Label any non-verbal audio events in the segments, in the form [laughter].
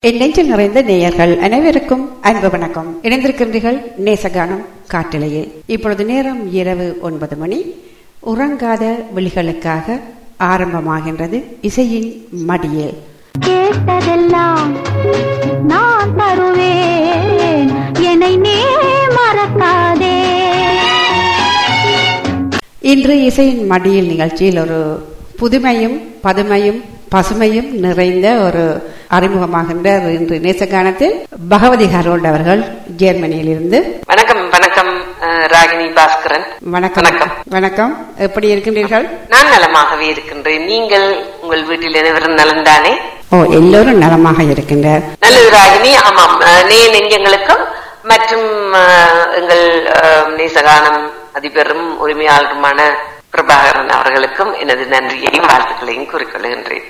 என் நெஞ்சில் நிறைந்த நேயர்கள் அனைவருக்கும் அன்பு வணக்கம். இணைந்திருக்கின்றீர்கள் நேசகானம் காட்டிலேயே இப்பொழுது நேரம் இரவு ஒன்பது மணி. உறங்காத விழிகளுக்காக ஆரம்பமாகின்றது. இசையின் மடியில். கேட்டதெல்லாம் நான் தருவேன் என்னை நீ மறக்காதே. இன்று இசையின் மடியில் நிகழ்ச்சியில் ஒரு புதுமையும் பதுமையும் பசுமையும் நிறைந்த ஒரு அறிமுகமாகின்ற இன்று நேசகானத்தில் பகவதி ஹரோல்ட் அவர்கள் ஜெர்மனியில் இருந்து வணக்கம் வணக்கம் அஹ், ராகினி பாஸ்கரன். வணக்கம். வணக்கம். வணக்கம். எப்படி இருக்கின்றீர்கள்? நான் நலமாகவே இருக்கின்றேன். நீங்கள் உங்கள் வீட்டில் அனைவரும் நலன்தானே ஓ எல்லோரும் நலமாக இருக்கின்றார் நல்லது ராகினி ஆமாம் நே நெஞ்சங்களுக்கும் மற்றும் எங்கள் நேசகானம் அதிபரும் உரிமையாளருமான பிரபாகரன் அவர்களுக்கும் எனது நன்றியையும் வாழ்த்துக்களையும் கூறிக்கொள்கின்றேன்.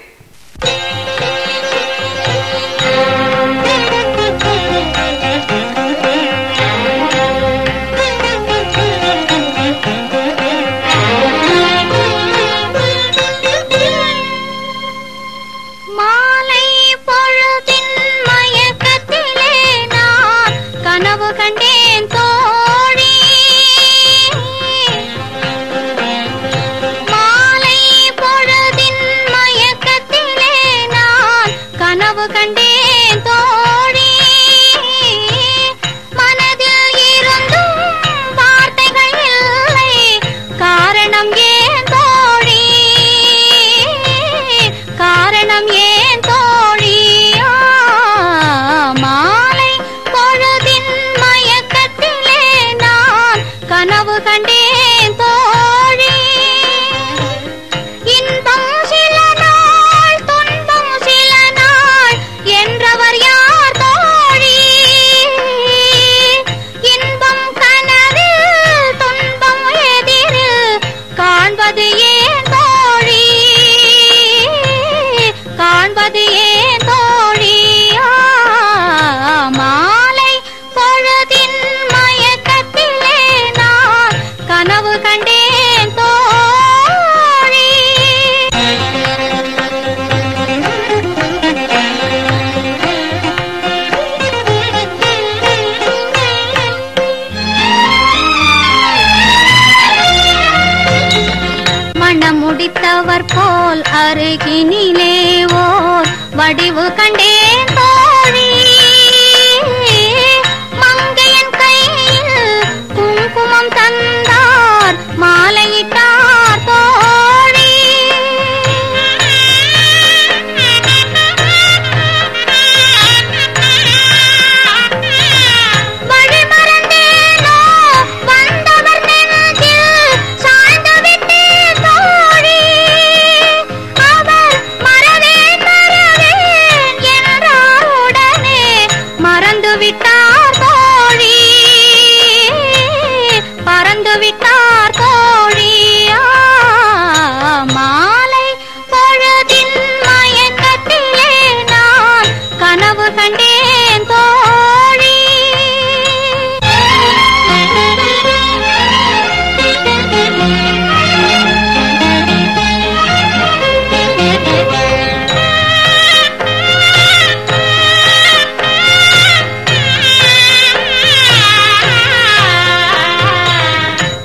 கனவு கண்டேன் தோழி.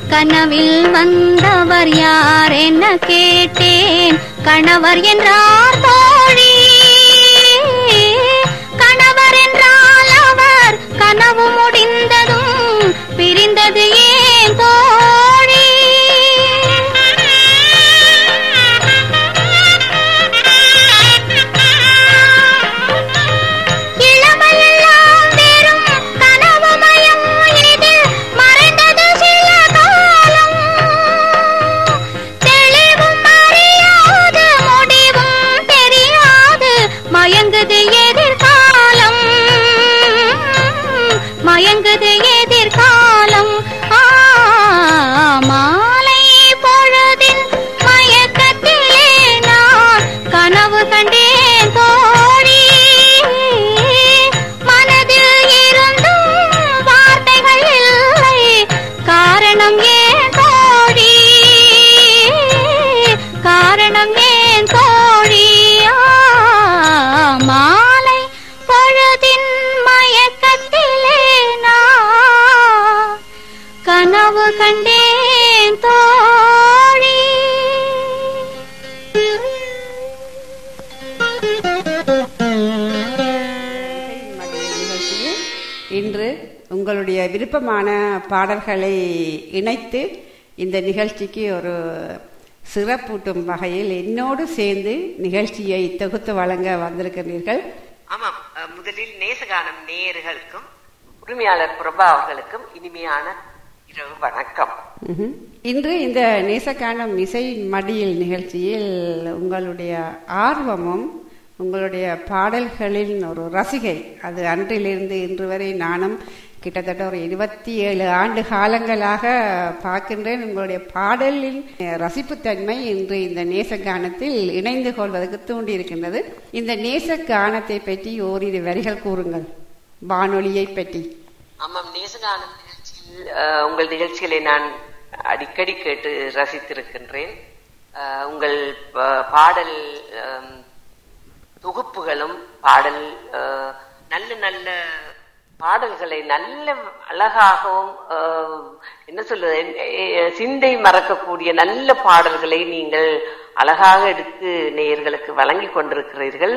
கனவில் வந்தவர் யார் என்ன கேட்டேன். கணவர் என்றார் விருப்பமான பாடல்களை இணைத்து இந்த நிகழ்ச்சிக்கு ஒரு சிறப்பூட்டும் வகையில் என்னோடு சேர்ந்து நிகழ்ச்சியை தொகுத்து வழங்க வந்திருக்கிறீர்கள். ஆமாம் முதலில் நேசகானம் நேயர்களுக்கும் உரிமையாளர் பிரபா அவர்களுக்கும் இனிமையான இரவு வணக்கம். இன்று இந்த நேசக்கானம் இசை மடியில் நிகழ்ச்சியில் உங்களுடைய ஆர்வமும் உங்களுடைய பாடல்களின் ஒரு ரசிகை. அது அன்றிலிருந்து இன்று வரை நானும் கிட்டத்தட்ட ஒரு இருபத்தி ஏழு ஆண்டு காலங்களாக பார்க்கின்றேன். உங்களுடைய பாடலின் ரசிப்புத்தன்மை இன்று இந்த நேசகானத்தில் இணைந்து கொள்வதற்கு தூண்டியிருக்கின்றது. இந்த நேசகானத்தை பற்றி ஓரிரு வரிகள் கூறுங்கள். வானொலியை பற்றி. ஆமாம் நேசகானம் நிகழ்ச்சியில் உங்கள் நிகழ்ச்சிகளை நான் அடிக்கடி கேட்டு ரசித்திருக்கின்றேன். உங்கள் பாடல் தொகுப்புகளும் பாடல் நல்ல நல்ல பாடல்களை நல்ல அழகாகவும் என்ன சொல்றது சிந்தை மறக்கக்கூடிய நல்ல பாடல்களை நீங்கள் அழகாக எடுத்து நேயர்களுக்கு வழங்கி கொண்டிருக்கிறீர்கள்.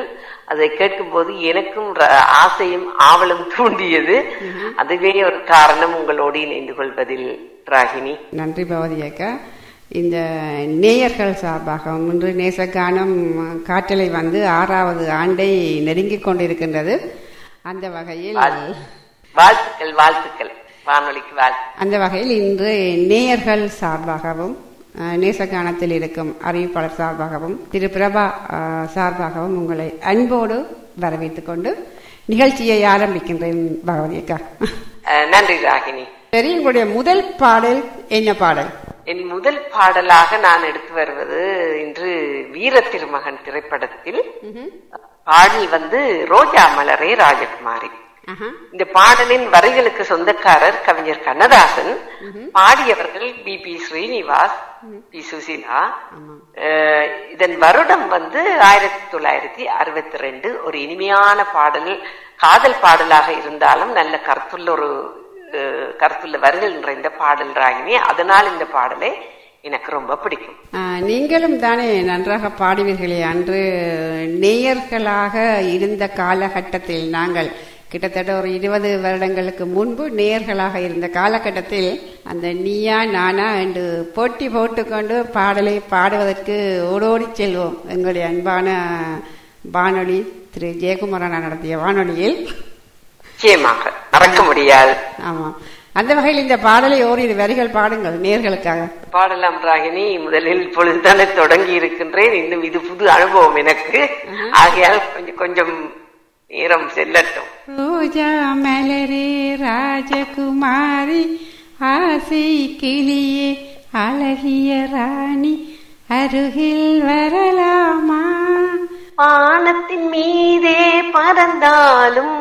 அதை கேட்கும்போது எனக்கும் ஆசையும் ஆவலும் தூண்டியது. அதுவே ஒரு காரணம் உங்களோடு இணைந்து கொள்வதில் ராகினி. நன்றி பவதி அக்கா. இந்த நேயர்கள் சார்பாக இன்று நேசகானம் காற்றலை வந்து ஆறாவது ஆண்டை நெருங்கிக் கொண்டிருக்கின்றது. அந்த வகையில் வாழ்த்துக்கள் வாழ்த்துக்கள். வானொலிக்கு வாழ்த்து அந்த வகையில் இன்று நேயர்கள் சார்பாகவும் நேசகானத்தில் இருக்கும் அறிவிப்பாளர் சார்பாகவும் திரு பிரபா சார்பாகவும் உங்களை அன்போடு வரவேற்றுக் கொண்டு நிகழ்ச்சியை ஆரம்பிக்கின்றேன் பகவதி அக்கா. அஹ், நன்றி ராகினி. சரி உங்களுடைய முதல் பாடல் என்ன பாடல்? என் முதல் பாடலாக நான் எடுத்து வருவது இன்று வீர திருமகன் திரைப்படத்தில் பாடல் வந்து ரோஜா மலரே ராஜகுமாரி. இந்த பாடலின் வரிகளுக்கு சொந்தக்காரர் கவிஞர் Kannadasan பாடியவர்கள் P B Srinivas P Susheela. இதன் வருடம் வந்து ஆயிரத்தி தொள்ளாயிரத்தி அறுபத்தி ரெண்டு ஒரு இனிமையான பாடல் காதல் பாடலாக இருந்தாலும் நல்ல கருத்துள்ள ஒரு கருத்துள்ள வரிகள் நிறைந்த பாடல் ராகினி. அதனால் இந்த பாடலை எனக்கு ரொம்ப பிடிக்கும். நீங்களும் தானே நன்றாக பாடுவீர்களே. அன்று நேயர்களாக இருந்த காலகட்டத்தில் நாங்கள் கிட்டத்தட்ட ஒரு இருபது வருடங்களுக்கு முன்பு நேயர்களாக இருந்த காலகட்டத்தில் அந்த நீயா நானா என்று போட்டி போட்டுக்கொண்டு பாடலை பாடுவதற்கு ஓடோடி செல்வோம். எங்களுடைய அன்பான வானொலி திரு ஜெயக்குமாரன் நடத்திய வானொலியில். நிச்சயமாக. மறக்க முடியாது ஆமாம் அந்த வகையில் இந்த பாடலை ஓரிரு வரிகள் பாடுங்கள் நேயர்களுக்காக பாடலாம் ராகினி முதலில் பொழுதுதானே தொடங்கி இருக்கின்றேன் இன்னும் இது புது அனுபவம் எனக்கு. ஆகையால் கொஞ்சம் கொஞ்சம் நேரம் செல்லட்டும். ரோஜா மலரே ராஜகுமாரி ஆசை கிளியே அழகிய ராணி அருகில் வரலாமா? வானத்தின் மீதே பறந்தாலும்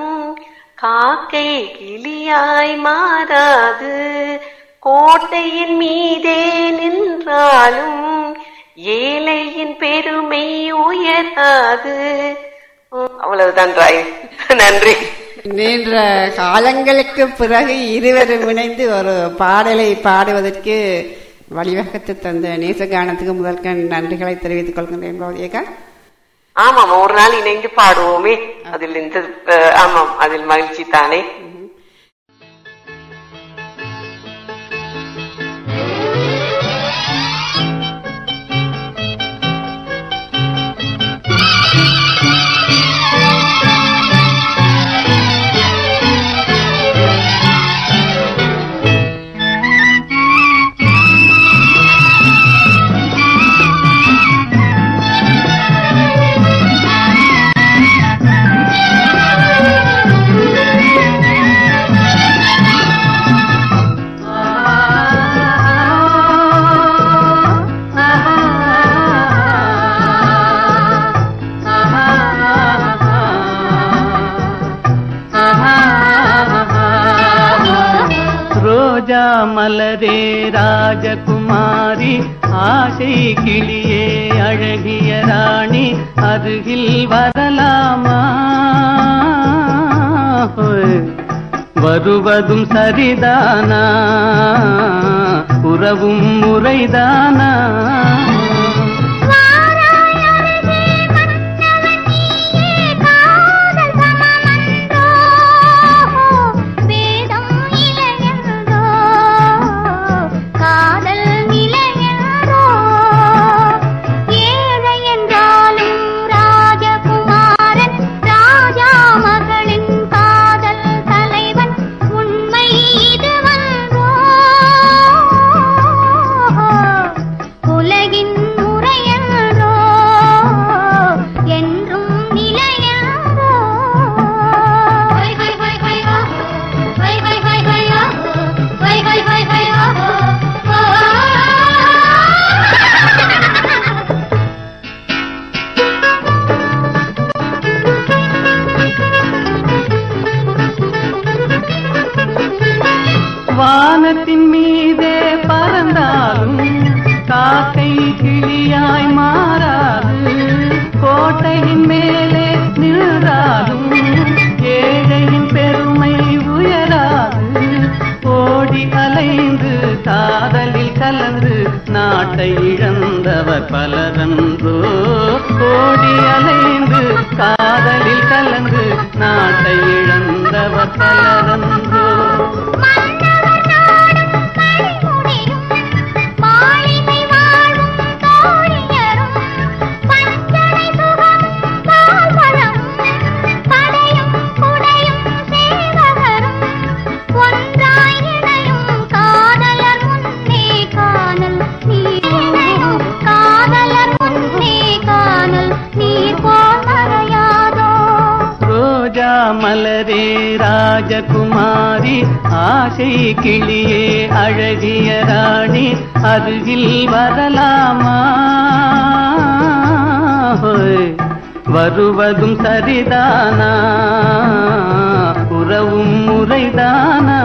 காக்கை கிளியாய் மாறாது. கோட்டையின் மீதே நின்றாலும் ஏழையின் பெருமை உயராது. அவ்வளவுதான் ராய். நன்றி. நீண்ட காலங்களுக்கு பிறகு இருவரும் இணைந்து ஒரு பாடலை பாடுவதற்கு வழிவகுத்து தந்த நேசகானத்துக்கு முதற்கண் நன்றிகளை தெரிவித்துக் கொள்கின்றேன் ஆமாம் ஒரு நாள் இணைந்து பாடுவோமே. அதில் இந்த ஆமாம் அதில் மகிழ்ச்சி தானே. கிளியே அழகிய ராணி அருகில் வரலாமா? வருவதும் சரிதானா? உறவும் முறைதானா? பல ஆசை கிளியே அழகிய ராணி அருகில் வரலாமா? வருவதும் சரிதானா? உறவும் முறைதானா?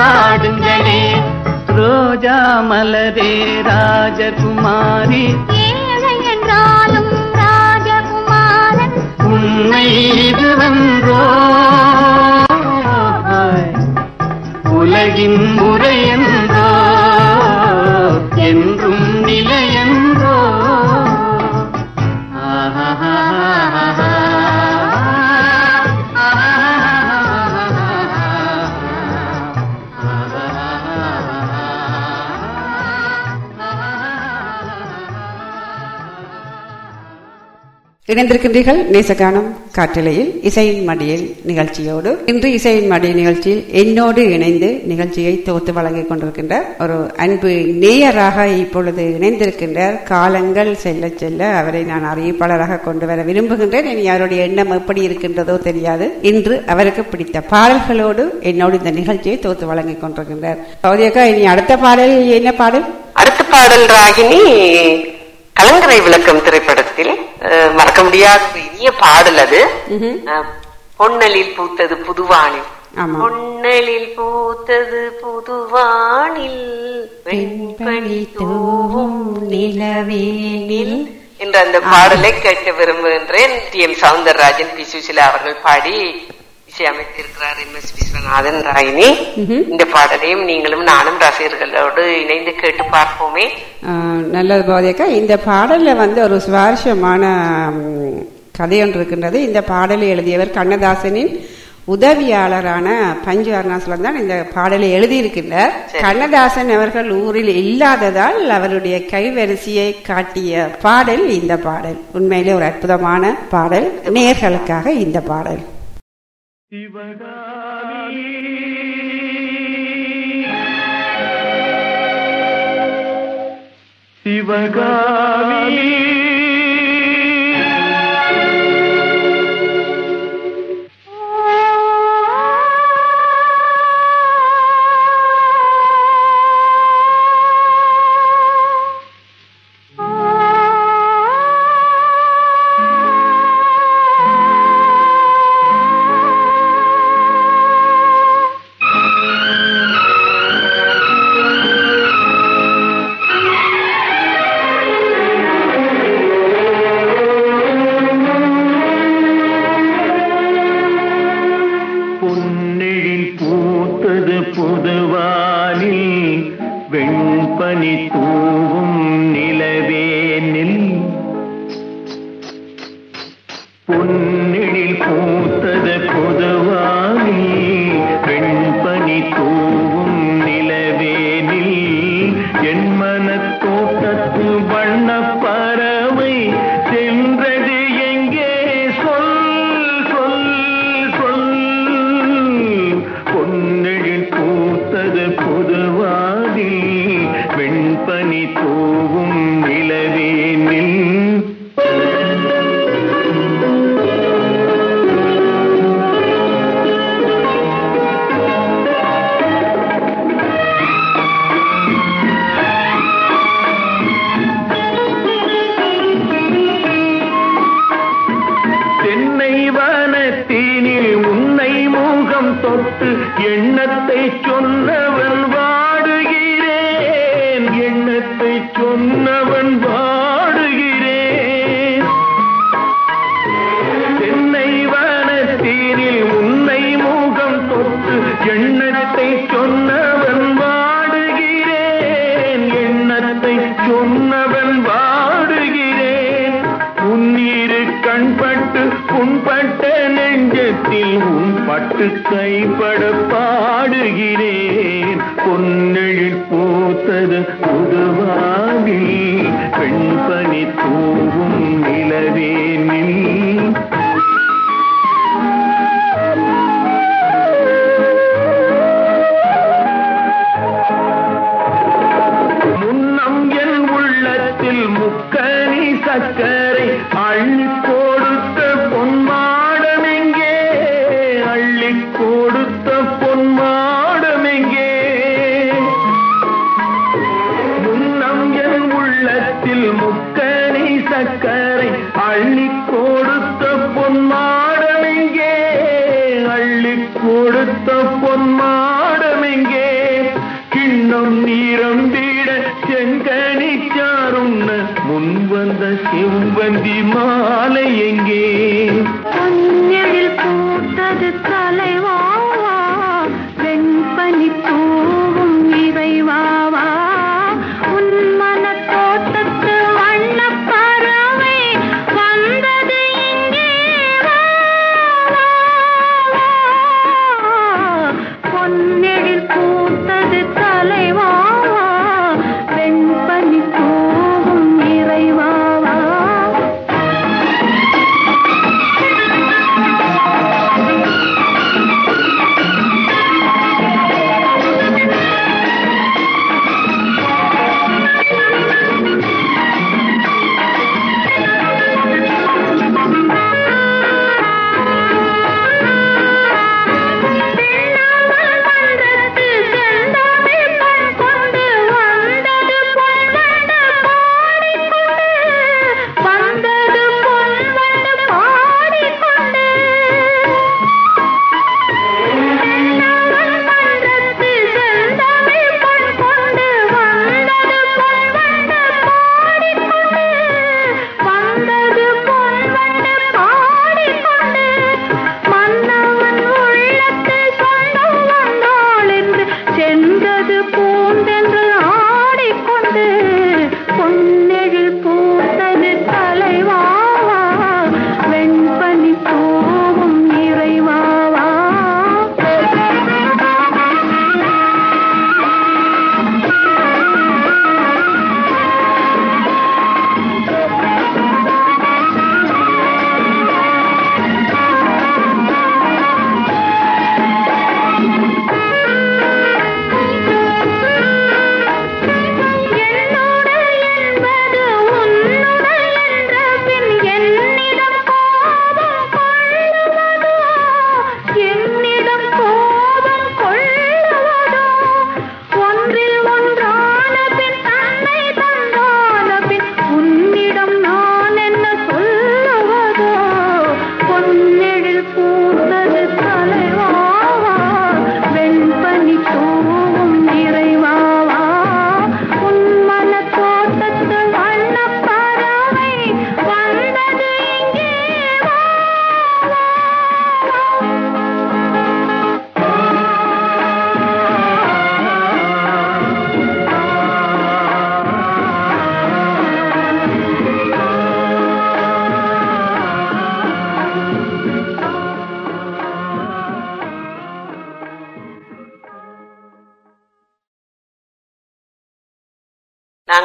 பாடுங்களே. ரோஜா மலரே ராஜகுமாரி என்றாலும் ராஜகுமாரன். உண்மை இதுவென்றோ உலகின் முறையென்றோ இணைந்திருக்கின்றீர்கள் நேசகானம் காற்றலையில் இசையின் மடியில் நிகழ்ச்சியோடு. இன்று இசையின் மடியில் நிகழ்ச்சியில் என்னோடு இணைந்து நிகழ்ச்சியை தொகுத்து வழங்கிக் கொண்டிருக்கின்ற ஒரு அன்பு நேயராக இப்பொழுது இணைந்திருக்கின்றார். காலங்கள் செல்ல செல்ல அவரை நான் அறிவிப்பாளராக கொண்டு வர விரும்புகின்றேன். இனி அவருடைய எண்ணம் எப்படி இருக்கின்றதோ தெரியாது. இன்று அவருக்கு பிடித்த பாடல்களோடு என்னோடு இந்த நிகழ்ச்சியை தொகுத்து வழங்கிக் கொண்டிருக்கின்றார். பௌதியக்கா இனி அடுத்த பாடல் என்ன பாடல்? அடுத்த பாடல் ராகினி. கலங்கரை விளக்கம் திரைப்படத்தில் மறக்க முடியாத இனிய பாடல் அது. பொன்னலில் பூத்தது புதுவானில். பொன்னலில் பூத்தது புதுவானில் வெண்பனி தூவும் நிலவேனில் என்ற அந்த பாடலை கேட்க விரும்புகின்றேன். T M Soundararajan P Susheela அவர்கள் பாடி இசையமைத்திருக்கிறார் எம். எஸ். விஸ்வநாதன் ராயினி. இந்த பாடலையும் நீங்களும் நானும் ரசிகர்களோடு இணைந்து கேட்டு பார்ப்போமே. நல்லது போதேக்கா இந்த பாடல்ல வந்து ஒரு சுவாரஸ்யமான கதை ஒன்று இருக்கின்றது. இந்த பாடலை எழுதியவர் கண்ணதாசனின் உதவியாளரான பஞ்சு அருணாசலம் தான் இந்த பாடலை எழுதியிருக்கின்றார். கண்ணதாசன் அவர்கள் ஊரில் இல்லாததால் அவருடைய கைவரிசையை காட்டிய பாடல் இந்த பாடல். உண்மையிலே ஒரு அற்புதமான பாடல். நேர்களுக்காக இந்த பாடல். शिवगामी। शिवगामी।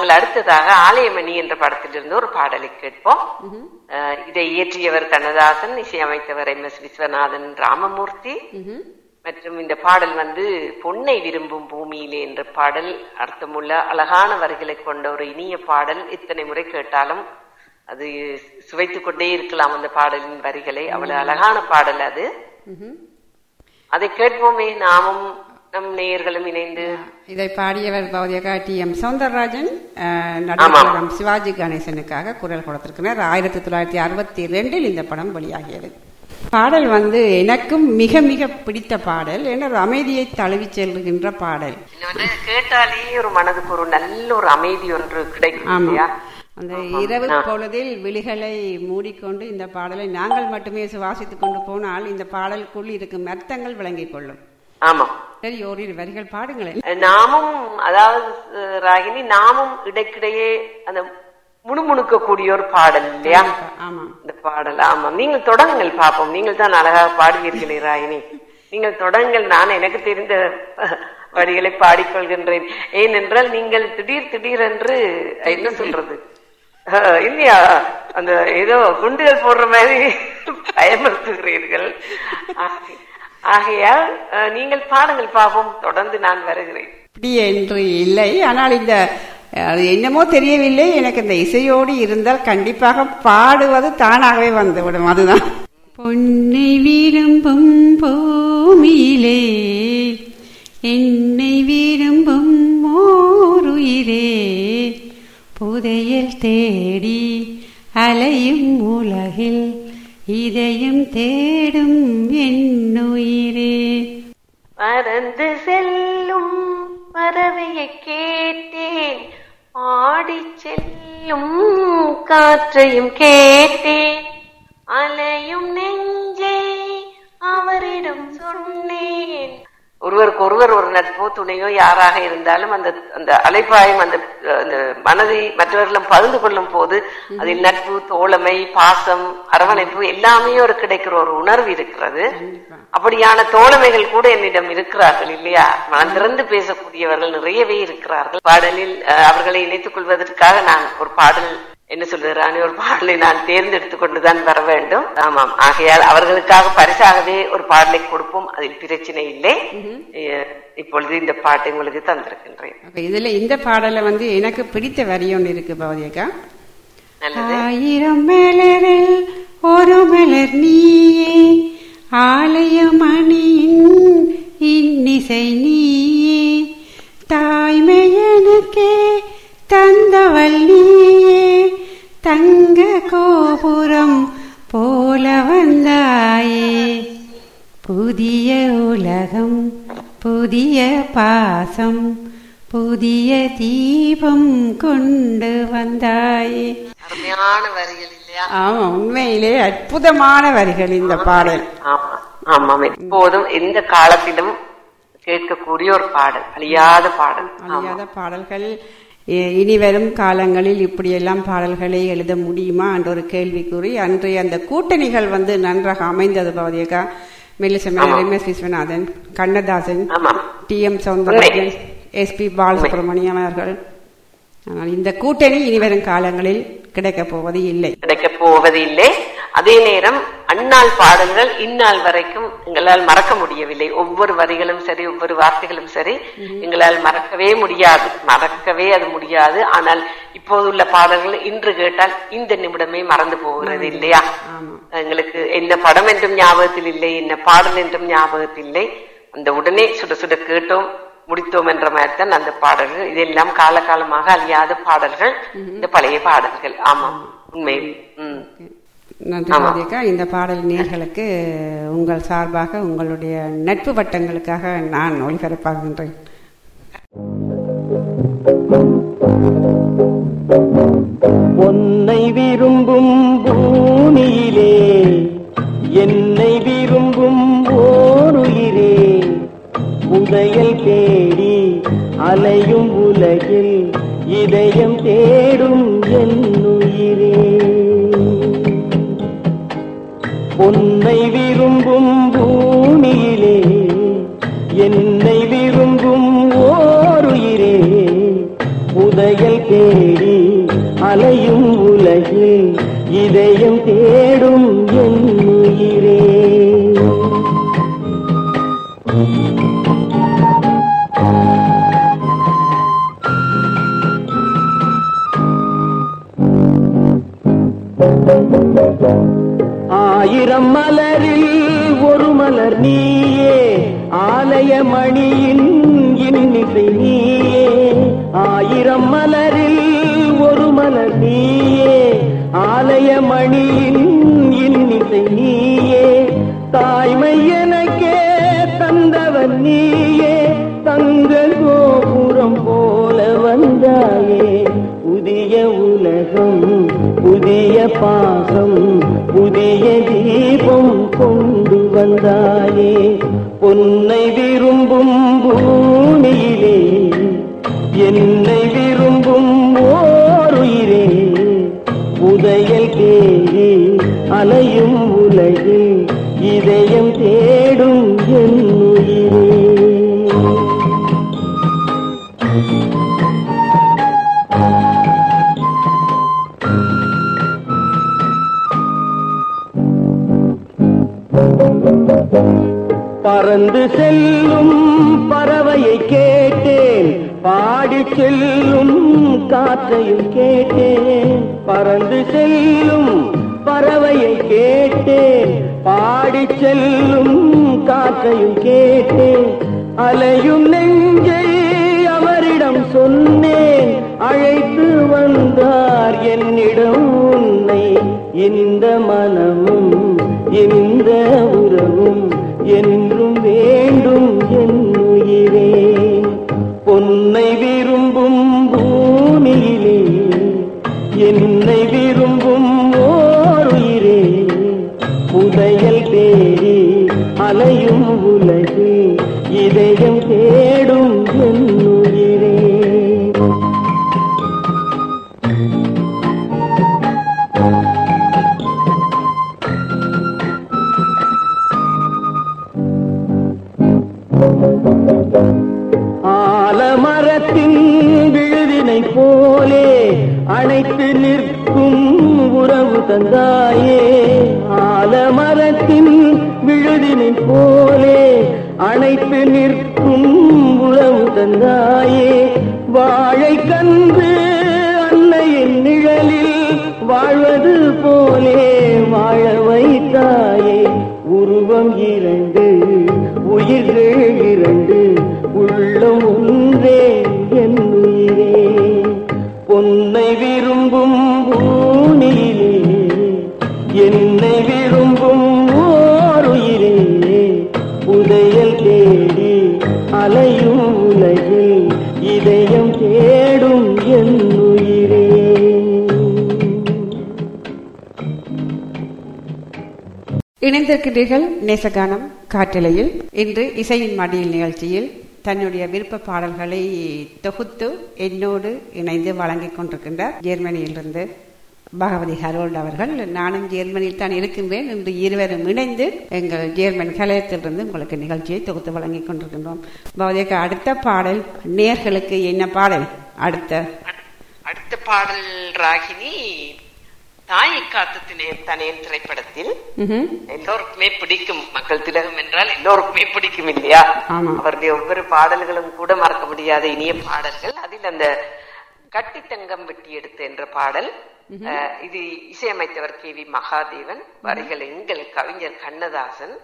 அதில் அடுத்ததாக ஆலயமணி என்ற படத்திலிருந்து ஒரு பாடலை கேட்போம். இதை இயற்றியவர் கண்ணதாசன் இசையமைத்தவர் எம். எஸ். விஸ்வநாதன் ராமமூர்த்தி. மற்றும் இந்த பாடல் வந்து பொன்னை விரும்பும் பூமியிலே என்ற பாடல் அர்த்தமுள்ள அழகான வரிகளை கொண்ட ஒரு இனிய பாடல். இத்தனை முறை கேட்டாலும் அது சுவைத்துக் கொண்டே இருக்கலாம் அந்த பாடலின் வரிகளை. அவ்வளவு அழகான பாடல் அது. அதை கேட்போமே நாமும். நம் நேயர்களும் இணைந்து இதை பாடியவர் பௌதியகா டி. எம். சௌந்தரராஜன் சிவாஜி கணேசனுக்காக குரல் கொடுத்திருக்கிறார். ஆயிரத்தி தொள்ளாயிரத்தி அறுபத்தி ரெண்டில் இந்த படம் வெளியாகியது. பாடல் வந்து எனக்கும் மிக மிக பிடித்த பாடல். என அமைதியை தழுவி செல்கின்ற பாடல். கேட்டாலே ஒரு மனதுக்கு ஒரு நல்ல ஒரு அமைதி ஒன்று கிடைக்கும் ஆமா. அந்த இரவு பொழுதில் விழிகளை மூடிக்கொண்டு இந்த பாடலை நாங்கள் மட்டுமே சுவாசித்துக் கொண்டு போனால் இந்த பாடலுக்குள் இருக்கும் அர்த்தங்கள் விளங்கிக் கொள்ளும். ஆமா. சரி ஓரிரு வரிகள் பாடுங்களேன். நாமும் அதாவது ராகினி நாமும் இடைக்கிடையே அந்த முணுமுணுக்க கூடிய ஒரு பாடல் இல்லையா? இந்த பாடல் ஆமா. நீங்கள் தொடங்குங்கள் பாப்போம். நீங்கள் தான் அழகாக பாடுவீர்களே ராகினி. நீங்கள் தொடங்குங்கள் நான் எனக்கு தெரிந்த வரிகளை பாடிக்கொள்கின்றேன். ஏனென்றால் நீங்கள் திடீர் திடீரென்று என்ன சொல்றது? இல்லையா? அந்த ஏதோ குண்டுகள் போடுற மாதிரி பயமுறுத்துகிறீர்கள். ஆகையால் நீங்கள் பாடுங்கள் பாப்போம் தொடர்ந்து நான் வருகிறேன். அப்படி என்று இல்லை. ஆனால் இந்த அது என்னமோ தெரியவில்லை. எனக்கு இந்த இசையோடு இருந்தால் கண்டிப்பாக பாடுவது தானாகவே வந்துவிடும். அதுதான். பொன்னை விரும்பும் பூமியிலே என்னை விரும்பும் ஓருயிரே புதையல் தேடி அலையும் உலகில் இதயம் தேடும் என்னுயிரே. பறந்து செல்லும் பறவையை கேட்டேன். ஆடி செல்லும் காற்றையும் கேட்டேன். அலையும் நெஞ்சை அவரிடம் சொன்னேன். ஒருவருக்கு ஒருவர் ஒரு நட்போ துணையோ யாராக இருந்தாலும் அந்த அந்த அலைப்பாயும் அந்த அந்த மனதை மற்றவர்களும் பகிர்ந்து கொள்ளும் போது அதில் நட்பு தோழமை பாசம் அரவணைப்பு எல்லாமே ஒரு கிடைக்கிற ஒரு உணர்வு இருக்கிறது. அப்படியான தோழமைகள் கூட என்னிடம் இருக்கிறார்கள் இல்லையா? மனம் திறந்து பேசக்கூடியவர்கள் நிறையவே இருக்கிறார்கள். பாடலில் அவர்களை இணைத்துக் கொள்வதற்காக நான் ஒரு பாடல் என்ன சொல்லுகிறானே ஒரு பாடலை நான் தேர்ந்தெடுத்துக் கொண்டுதான் வர வேண்டும். ஆமாம். ஆகையால் அவர்களுக்காக பரிசாகவே ஒரு பாடலை கொடுப்போம். அதில் பிரச்சனை இல்லை. இப்பொழுது இந்த பாட்டை உங்களுக்கு தந்திருக்கின்றேன். இதுல இந்த பாடல வந்து எனக்கு பிடித்த வரி ஒன்று இருக்கு பவதியக்கா ஆயிரம் மலரில் ஒரு மலர் நீயே ஆலயமணியின் இன்னிசை நீயே. தாய்மையனுக்கே தந்தவள் நீயே தங்க கோபுரம் போல வந்தாயே. புதிய உலகம் புதிய பாசம் புதிய தீபம் கொண்டு வந்தாயே. அருமையான வரிகள் இல்லையா? ஆமா உண்மையிலே அற்புதமான வரிகள் இந்த பாடல். ஆமா ஆமாம் எப்போதும் எந்த காலத்திலும் கேட்கக்கூடிய ஒரு பாடல் அழியாத பாடல். அழியாத பாடல்கள் இனி வரும் காலங்களில் இப்படியெல்லாம் பாடல்களை எழுத முடியுமா என்ற ஒரு கேள்விக்குறி அன்றைய அந்த கூட்டணிகள் வந்து நன்றாக அமைந்தது பவதியக்கா மெல்லிசமன் M. S. Viswanathan Kannadasan T. M. Soundararajan S. P. Balasubrahmanyam அவர்கள். ஆனால் இந்த கூட்டணி இனி வரும் காலங்களில் கிடைக்கப் போவது இல்லை. கிடைக்கப் போவது இல்லை அதே நேரம் அந்நாள் பாடல்கள் இந்நாள் வரைக்கும் எங்களால் மறக்க முடியவில்லை. ஒவ்வொரு வரிகளும் சரி ஒவ்வொரு வார்த்தைகளும் சரி எங்களால் மறக்கவே முடியாது. மறக்கவே அது முடியாது. ஆனால் இப்போதுள்ள பாடல்கள் இன்று கேட்டால் இந்த நிமிடமே மறந்து போகிறது இல்லையா? ஆமா. எங்களுக்கு என்ன படம் என்றும் ஞாபகத்தில் இல்லை என்ன பாடல் என்றும் ஞாபகத்தில் இல்லை. அந்த உடனே சுட சுட கேட்டோம் முடித்தோம் என்ற மாதிரி தான் அந்த பாடல்கள். இதெல்லாம் காலகாலமாக அழியாத பாடல்கள். இந்த பழைய பாடல்கள். ஆமாம். உண்மை உம் நன்றி ராதிகா இந்த பாடல் நேர்களுக்கு உங்கள் சார்பாக உங்களுடைய நட்பு வட்டங்களுக்காக நான் ஒளிபரப்பாகின்றேன். பொன்னை விரும்பும் பூமியிலே என்னை விரும்பும் ஓருயிரே உதயல் தேடி அலையும் உலகில் இதயம் தேடும் என்னுயிரே உன்னை விரும்பும் பூமியிலே என்னை விரும்பும் ஓருயிரே உதயல் தேடி அலையும் உலகில் இதயம் தேடும் என் உயிரே Thank you. ஆயிரம் மலரில் ஒரு மலர் நீயே. ஆலய மணியின் இன்னிசை நீயே. ஆயிரம் மலரில் ஒரு மலர் நீயே. ஆலய மணியின் இன்னிசை நீயே. தாய்மை எனக்கே தந்தவன் நீயே. தங்க கோபுரம் போல வந்தாயே. புதிய உலகம் புதிய பாசம் புதிய தீபம் கொண்டு வந்தாயே. பொன்னை விரும்பும் பூமியிலே என்னை விரும்பும் ஓருயிரே. உதயல் கேரி அலையும் உலகில் இதை பறந்து செல்லும் பறவையை கேட்டேன். பாடி செல்லும் காற்றையும் கேட்டேன். பறந்து செல்லும் பறவையை கேட்டேன். பாடி செல்லும் காற்றையும் கேட்டேன். அலையும் நெஞ்சை அவரிடம் சொன்னேன். அழைத்து வந்தார் என்னிடம் உன்னை இந்த மனமும் இந்த உறவும் என்றும் வேண்டும் என்னுயிரே பொன்னை விரும்பும் பூமியிலே என்னை விரும்பும் ஓருயிரே. புதையல் தேடி அலையும் உலகே இதயம் போலே அழைத்து நிற்கும் உறவு தந்தாயே. ஆலமரத்தின் விழுதினை போலே அழைத்து நிற்கும் உறவு தந்தாயே. வாழை கன்று அன்னையின் நிழலில் வாழ்வது போலே வாழ வைத்தாயே. உருவம் இரண்டு உயிர்கள் இரண்டு உள்ளம் ஒன்றே என் உயிரே. உன்னை விரும்பும் பூமியிலே என்னை விரும்பும் ஓர் உதயம் தேடி அலையும் உலகில் இதயம் தேடும் என் உயிரே. இணைந்திருக்கிறீர்கள் நேசகானம் காட்டிலையில் இன்று இசையின் மடியில் நிகழ்ச்சியில் தன்னுடைய விருப்ப பாடல்களை தொகுத்து என்னோடு இணைந்து வழங்கிக் கொண்டிருக்கின்றார். ஜெர்மனியிலிருந்து பகவதி ஹரோல்ட் அவர்கள் நானும் ஜெர்மனியில் தான் இருக்கின்றேன் இன்று இருவரும் இணைந்து எங்கள் ஜெர்மன் கலையத்திலிருந்து உங்களுக்கு நிகழ்ச்சியை தொகுத்து வழங்கிக் கொண்டிருக்கின்றோம். பகவதிக்கு அடுத்த பாடல் நேர்களுக்கு என்ன பாடல்? அடுத்த. அடுத்த பாடல் ராகினி தாயை காத்து தினே- தனேன் திரைப்படத்தில். எல்லோருக்குமே பிடிக்கும் மக்கள் திலகம் என்றால் எல்லோருக்குமே பிடிக்கும் இல்லையா. அவருடைய ஒவ்வொரு பாடல்களும் கூட மறக்க முடியாத இனிய பாடல்கள் அதில் அந்த கட்டி தங்கம் வெட்டி எடுத்து என்ற பாடல் இது இசையமைத்தவர் கே வி மகாதேவன் வரிகள் எங்கள் கவிஞர் கண்ணதாசன்.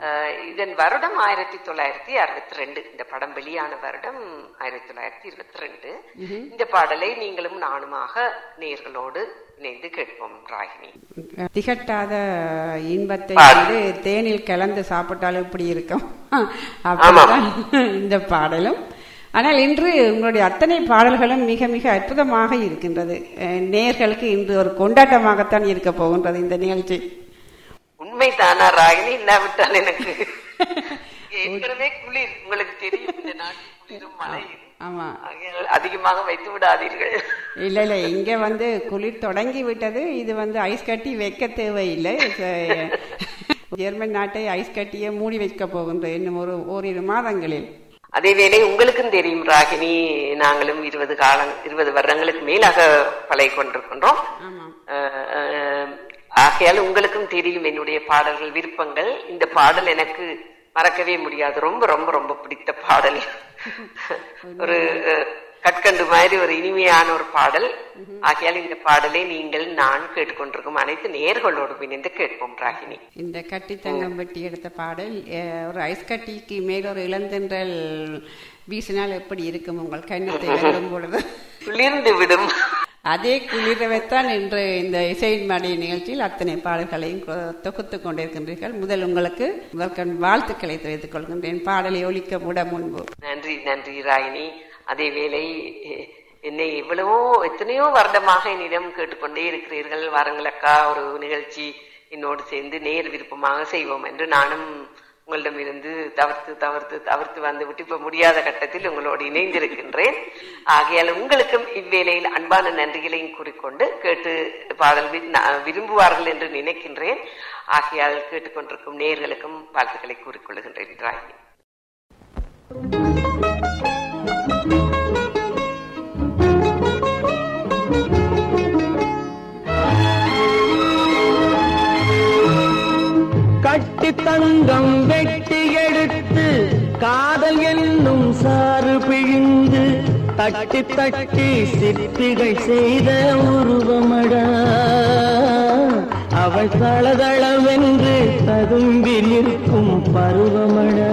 அஹ், இதன் வருடம் ஆயிரத்தி தொள்ளாயிரத்தி அறுபத்தி ரெண்டு இந்த படம் வெளியான வருடம் ஆயிரத்தி தொள்ளாயிரத்தி இருபத்தி ரெண்டு இந்த பாடலை நீங்களும் நானுமாக நேர்களோடு இணைந்து கேட்போம் ராகினி. திகட்டாத இன்பத்தை. வந்து தேனில் கலந்து சாப்பிட்டாலும் இப்படி இருக்கும். அப்படிதான் இந்த பாடலும். ஆனால் இன்று உங்களுடைய அத்தனை பாடல்களும் மிக மிக அற்புதமாக இருக்கின்றது. அஹ், நேயர்களுக்கு இன்று ஒரு கொண்டாட்டமாகத்தான் இருக்க போகின்றது இந்த நிகழ்ச்சி. உண்மைதானா ராகினி? இல்லாவிட்டால் எனக்கு ஏற்கனவே குளிர். உங்களுக்கு தெரியும் இந்த நாட்டில் குளிரும் மழை. ஆமா. அதிகமாக வைத்து விடாதீர்கள். இல்ல இல்ல இங்க வந்து குளிர் தொடங்கி விட்டது. இது வந்து ஐஸ் கட்டி வைக்க தேவையில்லை. [laughs] ஜெர்மன் நாட்டை ஐஸ் கட்டியே மூடி வைக்க போகின்ற இன்னும் ஒரு ஓரிரு மாதங்களில். அதே வேளை உங்களுக்கும் தெரியும் ராகினி. நாங்களும் இருபது காலம் இருபது வருடங்களுக்கு மேலாக பழகி கொண்டிருக்கின்றோம். ஆகையால் உங்களுக்கும் தெரியும் என்னுடைய பாடல்கள் விருப்பங்கள். இந்த பாடல் எனக்கு மறக்கவே முடியாது. ரொம்ப ரொம்ப ரொம்ப பிடித்த பாடல். [laughs] ஒரு கற்கண்டு மாதிரி ஒரு இனிமையான ஒரு பாடல். ஆகையால் இந்த பாடலை நீங்கள் நான் கேட்டுக்கொண்டிருக்கும் அனைத்து நேர்களோடு இணைந்து கேட்போம் ராகினி. இந்த கட்டி தங்கம் வெட்டி எடுத்த பாடல் ஒரு ஐஸ் கட்டிக்கு மேல் ஒரு இளந்தென்றல் வீசினால் எப்படி இருக்கும் உங்கள் கண்ணத்தை வெல்லும் பொழுது? குளிர்ந்து விடும். அதே குளிரவைத்தான் இன்று இந்த இசையின் மாடி நிகழ்ச்சியில் அத்தனை பாடல்களையும் தொகுத்துக் கொண்டிருக்கின்றீர்கள். முதல் உங்களுக்கு வெல்கம் வாழ்த்துக்களை தெரிவித்துக் கொள்கின்றேன். பாடலை ஒலிக்க முட முன்பு. நன்றி நன்றி ராயினி அதே வேளை என்னை எவ்வளவோ எத்தனையோ வருடமாக என்னிடம் கேட்டுக்கொண்டே இருக்கிறீர்கள். வாருங்களக்கா ஒரு நிகழ்ச்சி என்னோடு சேர்ந்து நேர் விருப்பமாக செய்வோம் என்று நானும் உங்களிடம் இருந்து தவிர்த்து தவிர்த்து தவிர்த்து வந்து விட்டு இப்ப முடியாத கட்டத்தில் உங்களோடு இணைந்திருக்கின்றேன். ஆகையால் உங்களுக்கும் இவ்வேளையில் அன்பான நன்றிகளையும் கூறிக்கொண்டு கேட்டு பாடல் விரும்புவார்கள் என்று நினைக்கின்றேன். ஆகையால் கேட்டுக்கொண்டிருக்கும் நேர்களுக்கும் வாழ்த்துக்களை கூறிக்கொள்கின்றேன் ராயினி தங்கம் வெட்டி எடுத்து காதல் என்னும் சாறு பிழிந்து தட்டி தட்டி சிற்பிகள் செய்த உருவமடா. அவள் தளதளவென்று ததும்பி நிற்கும் பருவமடா.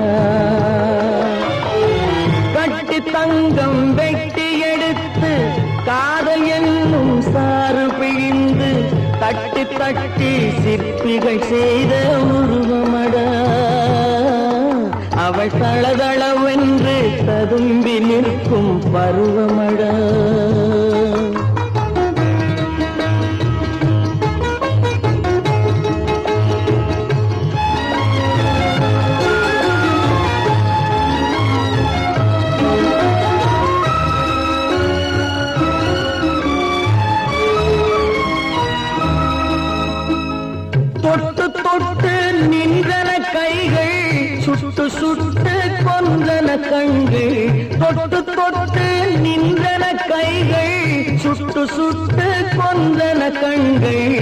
கட்டி தங்கம் வெட்டி எடுத்து காதல் என்னும் சாறு பிழிந்து தட்டி தட்டி சிற்பிகள் செய்த உருவமடா. அவள் தளதளவென்று ததும்பி நிற்கும் பருவமடா. கொன்றன தொட்டு தொட்டு நின்றன கைகள் சுட்டு சுட்டு கொந்தன கண்கள்.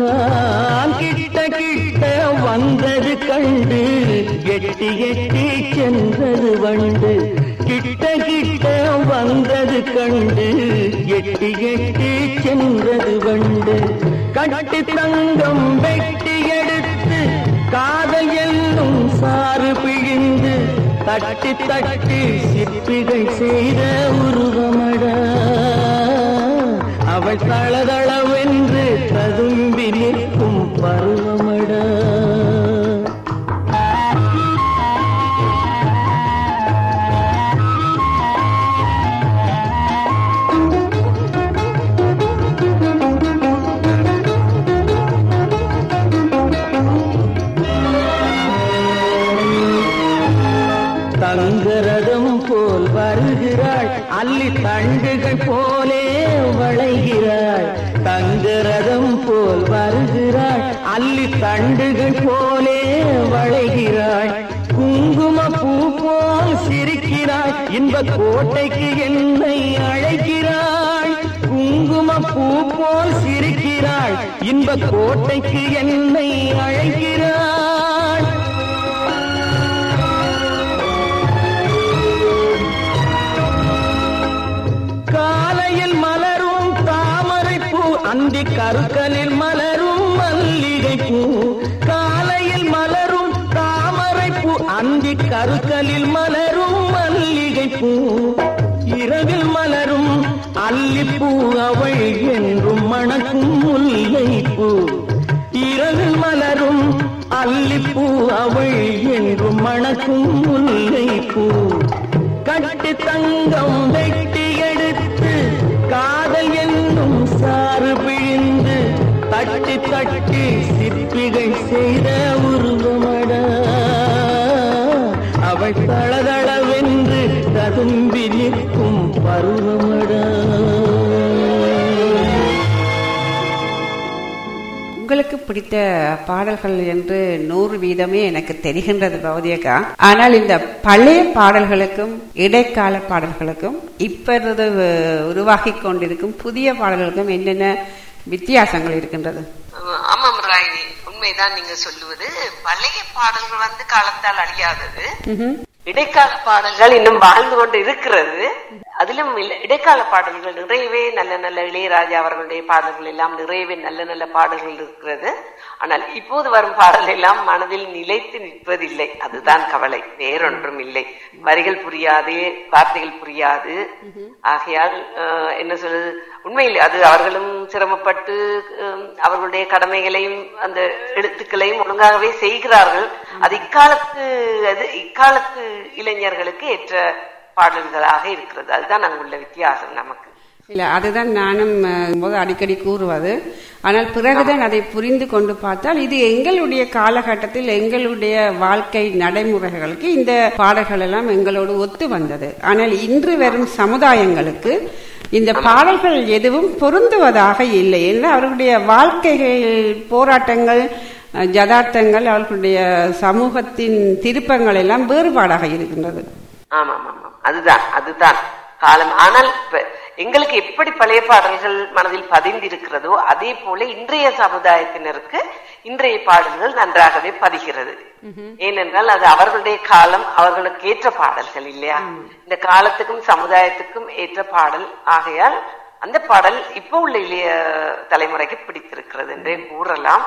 நான் கிட்ட கிட்ட வந்தது கண்டு எட்டி எட்டி சென்றது வண்டு. கிட்ட கிட்ட வந்தது கண்டு எட்டி எட்டி சென்றது வண்டு. கட்டி தங்கம் வெட்டி தட்டி தட்டி சிற்பிகள் செய்த உருவமட. அவள் தளதளவென்று ததும்பி நிற்கும் பருவமட. தண்டுகள் போலே வளைகிறாள். தங்கரதம் போல் வருகிறாள். அள்ளி தண்டுகள் போலே வளைகிறாள். குங்கும பூ போல் சிரிக்கிறாள். இன்ப கோட்டைக்கு என்னை அழைக்கிறாள். குங்கும பூ போல் சிரிக்கிறாள். இன்ப கோட்டைக்கு என்னை அழைக்கிறாள். அந்தி கருக்கலில் மலரும் மல்லிகை பூ காலையில் மலரும் தாமரை பூ அந்தி கருக்கலில் மலரும் மல்லிகை பூ இரவில் மலரும் அல்லிப்பூ அவள் என்றும் மணக்கும் முல்லை பூ இரவில் மலரும் அல்லிப்பூ அவள் என்றும் மணக்கும் முல்லை பூ கட்டு தங்கம் வைக்க தட்டி சிற்பிகள் செய்த உருவமட. அவள் தளதளவென்று ததும்பி நிற்கும் உங்களுக்கு பிடித்த பாடல்கள் என்று நூறு வீதமே எனக்கு தெரிகின்றது பௌதியக்கா. ஆனால் இந்த பழைய பாடல்களுக்கும் இடைக்கால பாடல்களுக்கும் இப்பொழுது உருவாகி கொண்டிருக்கும் புதிய பாடல்களுக்கும் என்னென்ன வித்தியாசங்கள் இருக்கின்றது? ராயினி உண்மைதான் நீங்க சொல்லுவது. பழைய பாடல்கள் வந்து காலத்தால் அழியாதது. இடைக்கால பாடல்கள் இன்னும் வாழ்ந்து கொண்டு இருக்கிறது. அதிலும் இடைக்கால பாடல்கள் நிறையவே நல்ல நல்ல இளையராஜா அவர்களுடைய பாடல்கள் எல்லாம் நிறையவே நல்ல நல்ல பாடல்கள் இருக்கிறது. ஆனால் இப்போது வரும் பாடல் எல்லாம் மனதில் நிலைத்து நிற்பதில்லை. அதுதான் கவலை. வேறொன்றும் இல்லை. வரிகள் புரியாது வார்த்தைகள் புரியாது. ஆகையால் என்ன சொல்றது? உண்மையில் அது அவர்களும் சிரமப்பட்டு அவர்களுடைய கடமைகளையும் அந்த எழுத்துக்களையும் ஒழுங்காகவே செய்கிறார்கள். அது இக்காலத்து அது இக்காலத்து இளைஞர்களுக்கு ஏற்ற பாடல்களாக இருக்கிறது. அதுதான் அங்குள்ள வித்தியாசம் நமக்கு. இல்ல அதுதான் நானும் போது அடிக்கடி கூறுவது. ஆனால் பிறகுதான் அதை புரிந்து கொண்டு பார்த்தால் இது எங்களுடைய காலகட்டத்தில் எங்களுடைய வாழ்க்கை நடைமுறைகளுக்கு இந்த பாடல்கள் எல்லாம் எங்களோடு ஒத்து வந்தது. ஆனால் இன்று வரும் சமுதாயங்களுக்கு இந்த பாடல்கள் எதுவும் பொருந்துவதாக இல்லை. என்று அவர்களுடைய வாழ்க்கைகள் போராட்டங்கள் அஹ், யதார்த்தங்கள் அவர்களுடைய சமூகத்தின் திருப்பங்கள் எல்லாம் வேறுபாடாக இருக்கின்றது. ஆமாம் ஆமாம் அதுதான் அதுதான். காலம். ஆனால் எங்களுக்கு எப்படி பழைய பாடல்கள் மனதில் பதிந்திருக்கிறதோ அதே போல இன்றைய சமுதாயத்தினருக்கு இன்றைய பாடல்கள் நன்றாகவே பதிகிறது. ஏனென்றால் அது அவர்களுடைய காலம் அவர்களுக்கு ஏற்ற பாடல்கள் இல்லையா? இந்த காலத்துக்கும் சமுதாயத்துக்கும் ஏற்ற பாடல். ஆகையால் அந்த பாடல் இப்போ உள்ள இளைய தலைமுறைக்கு பிடித்திருக்கிறது என்றே கூறலாம்.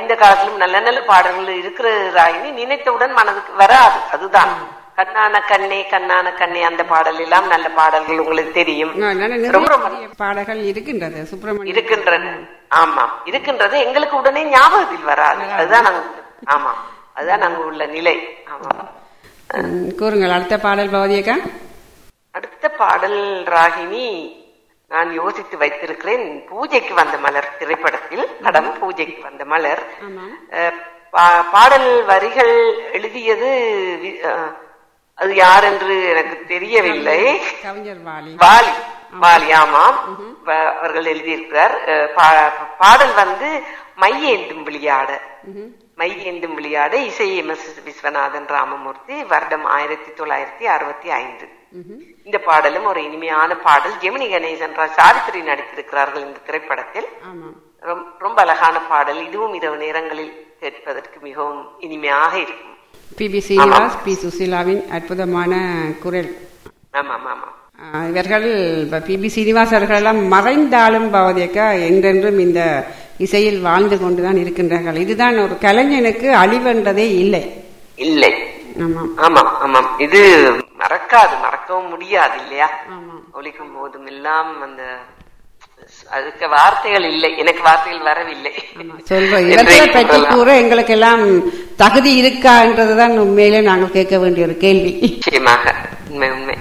இந்த காலத்திலும் நல்ல நல்ல பாடல்கள் இருக்கிற ராயினி நினைத்தவுடன் மனதுக்கு வராது. அதுதான். கண்ணான கண்ணே கண்ணான கண்ணே அந்த பாடல் எல்லாம் நல்ல பாடல்கள் உங்களுக்கு தெரியும். ரொம்ப பாடல்கள் இருக்கின்றது. சுப்பிரமணிய இருக்கின்றது. ஆமா. இருக்கின்றது எங்களுக்கு உடனே ஞாபகத்தில் வராது. அதுதான் நாங்க ஆமா. அதுதான் நாங்க உள்ள நிலை. ஆமா. கூறுங்கள். அடுத்த பாடல் பவதியக்கா அடுத்த பாடல் ராகினி நான் யோசித்து வைத்திருக்கிறேன். பூஜைக்கு வந்த மலர் திரைப்படத்தில் படம் பூஜைக்கு வந்த மலர். பாடல் வரிகள் எழுதியது அது யார் என்று எனக்கு தெரியவில்லை. கவிஞர் வாலி. வாலி. வாலி ஆமாம். அவர்கள் எழுதியிருக்கிறார். பாடல் வந்து மையேந்தும் விளையாட. மையேந்தும் விளையாட இசை எம். எஸ். விஸ்வநாதன் ராமமூர்த்தி வருடம் ஆயிரத்தி தொள்ளாயிரத்தி அறுபத்தி ஐந்து. இந்த பாடலும் ஒரு இனிமையான பாடல். ஜெமினி கணேசன் சாவித்திரி நடித்திருக்கிறார்கள் இந்த திரைப்படத்தில். ரொம்ப அழகான பாடல். இதுவும் இரவு நேரங்களில் கேட்பதற்கு மிகவும் இனிமையாக இருக்கும். பி பி சீனிவாஸ் பி சுசீலாவின் அற்புதமான குரல். இவர்கள் பி பி சீனிவாஸ் அவர்கள் எல்லாம் மறைந்தாலும் பவதியக்கா என்றென்றும் இந்த இசையில் வாழ்ந்து கொண்டுதான் இருக்கின்றார்கள். இதுதான் ஒரு கலைஞனுக்கு அழிவென்றதே இல்லை. இல்லை. ஆமாம் ஆமாம் இது மறக்காது மறக்கவும் முடியாது இல்லையா? ஆமாம் ஒலிக்கும் போதும் எல்லாம் அந்த அதுக்கு வார்த்தைகள் இல்லை. எனக்கு வார்த்தைகள் வரவில்லை. என்றே இவர்களை பற்றி. கூற எங்களுக்கு எல்லாம் தகுதி இருக்கா என்றதுதான் உண்மையிலே நாங்கள் கேட்க வேண்டிய ஒரு கேள்வி. நிச்சயமாக. உண்மை உண்மை.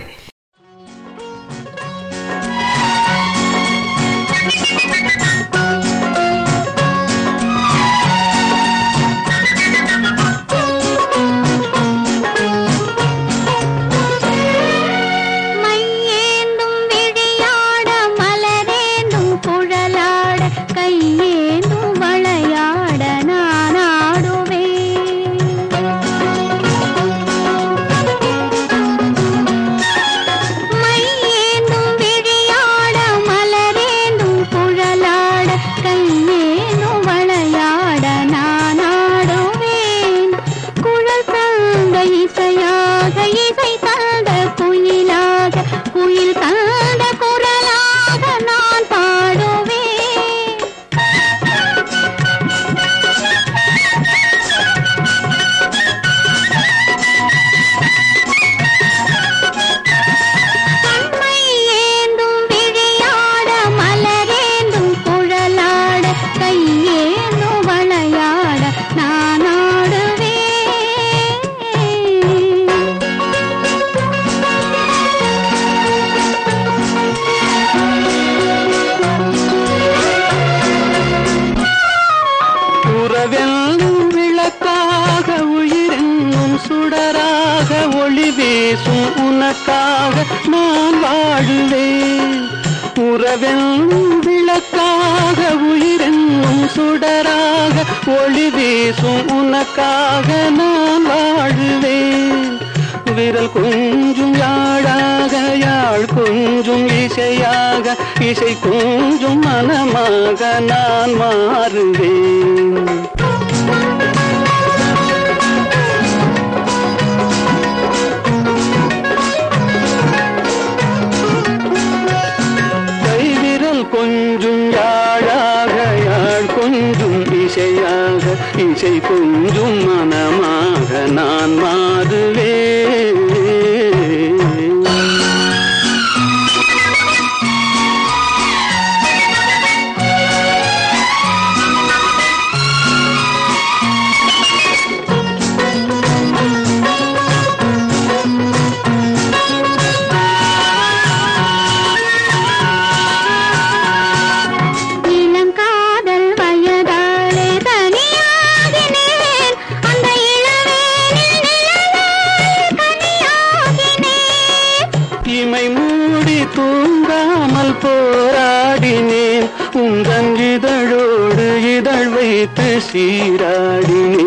வைத்து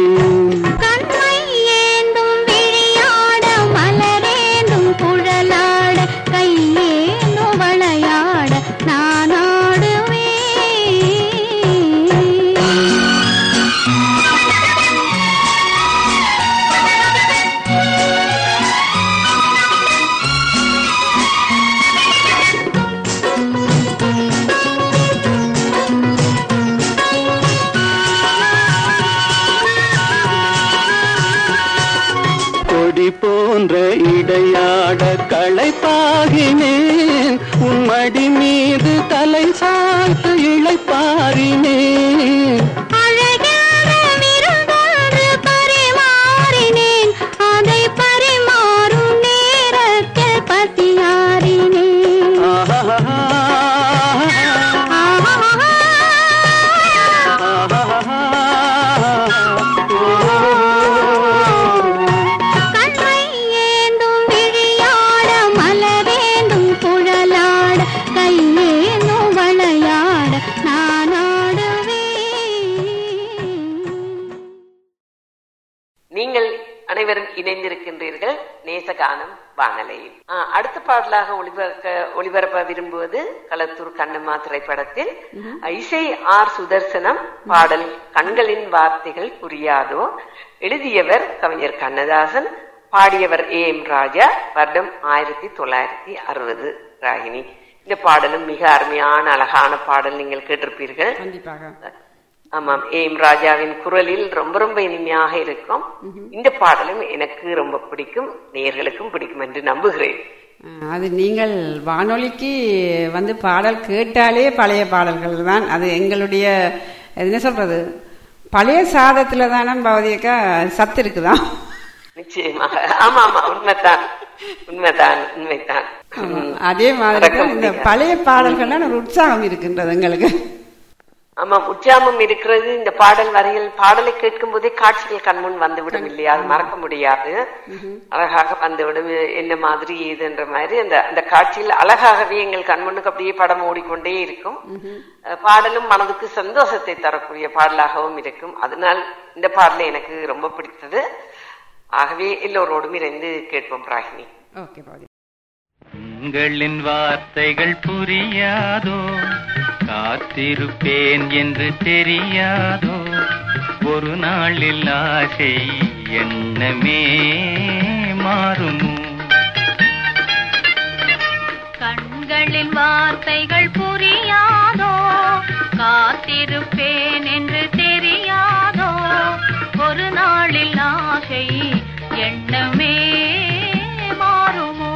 கண்ணம்மா திரைப்படத்தில் இசை ஆர் சுதர்சனம் பாடல் கண்களின் வார்த்தைகள் புரியாதோ? எழுதியவர் கவிஞர் கண்ணதாசன் பாடியவர் ஏ எம் ராஜா வருடம் ஆயிரத்தி தொள்ளாயிரத்தி அறுபது ராகினி. இந்த பாடலும் மிக அருமையான அழகான பாடல் நீங்கள் கேட்டிருப்பீர்கள். ஆமாம் ஏம் ராஜாவின் குரலில் ரொம்ப ரொம்ப இனிமையாக இருக்கும். இந்த பாடலும் எனக்கு ரொம்ப பிடிக்கும் நேர்களுக்கும் பிடிக்கும் என்று நம்புகிறேன். அது நீங்கள் வானொலிக்கு வந்து பாடல் கேட்டாலே பழைய பாடல்கள் தான். அது எங்களுடைய என்ன சொல்றது? பழைய சாதத்துல தானே பவதியக்கா சத்து இருக்குதான் நிச்சயமாக ஆமா ஆமா உண்மைதான் உண்மைதான். உண்மைதான். அதே மாதிரி இந்த. பழைய பாடல்கள்லாம் ஒரு உற்சாகம் இருக்கின்றது எங்களுக்கு. ஆமாம் உற்சாகம் இருக்கிறது. இந்த பாடல் வரிகள் பாடலை கேட்கும் போதே காட்சிகள் கண்முன் வந்துவிடும் இல்லையா? அது மறக்க முடியாது. அழகாக வந்துவிடும். என்ன மாதிரி ஏதுன்ற மாதிரி அந்த அந்த காட்சியில் அழகாகவே எங்கள் கண்முன்னுக்கு அப்படியே படம் ஓடிக்கொண்டே இருக்கும். பாடலும் மனதுக்கு சந்தோஷத்தை தரக்கூடிய பாடலாகவும் இருக்கும். அதனால் இந்த பாடல் எனக்கு ரொம்ப பிடித்தது. ஆகவே எல்லோரோடும் இணைந்து கேட்போம் ராகினி ஓகே பவதி உங்களின் வார்த்தைகள் புரியாதோ? காத்திருப்பேன் என்று தெரியாதோ? ஒரு நாளில் ஆசை என்னமே மாறும்? கண்களின் வார்த்தைகள் புரியாதோ? காத்திருப்பேன் என்று தெரியாதோ? ஒரு நாளில் ஆசை எண்ணமே மாறுமோ?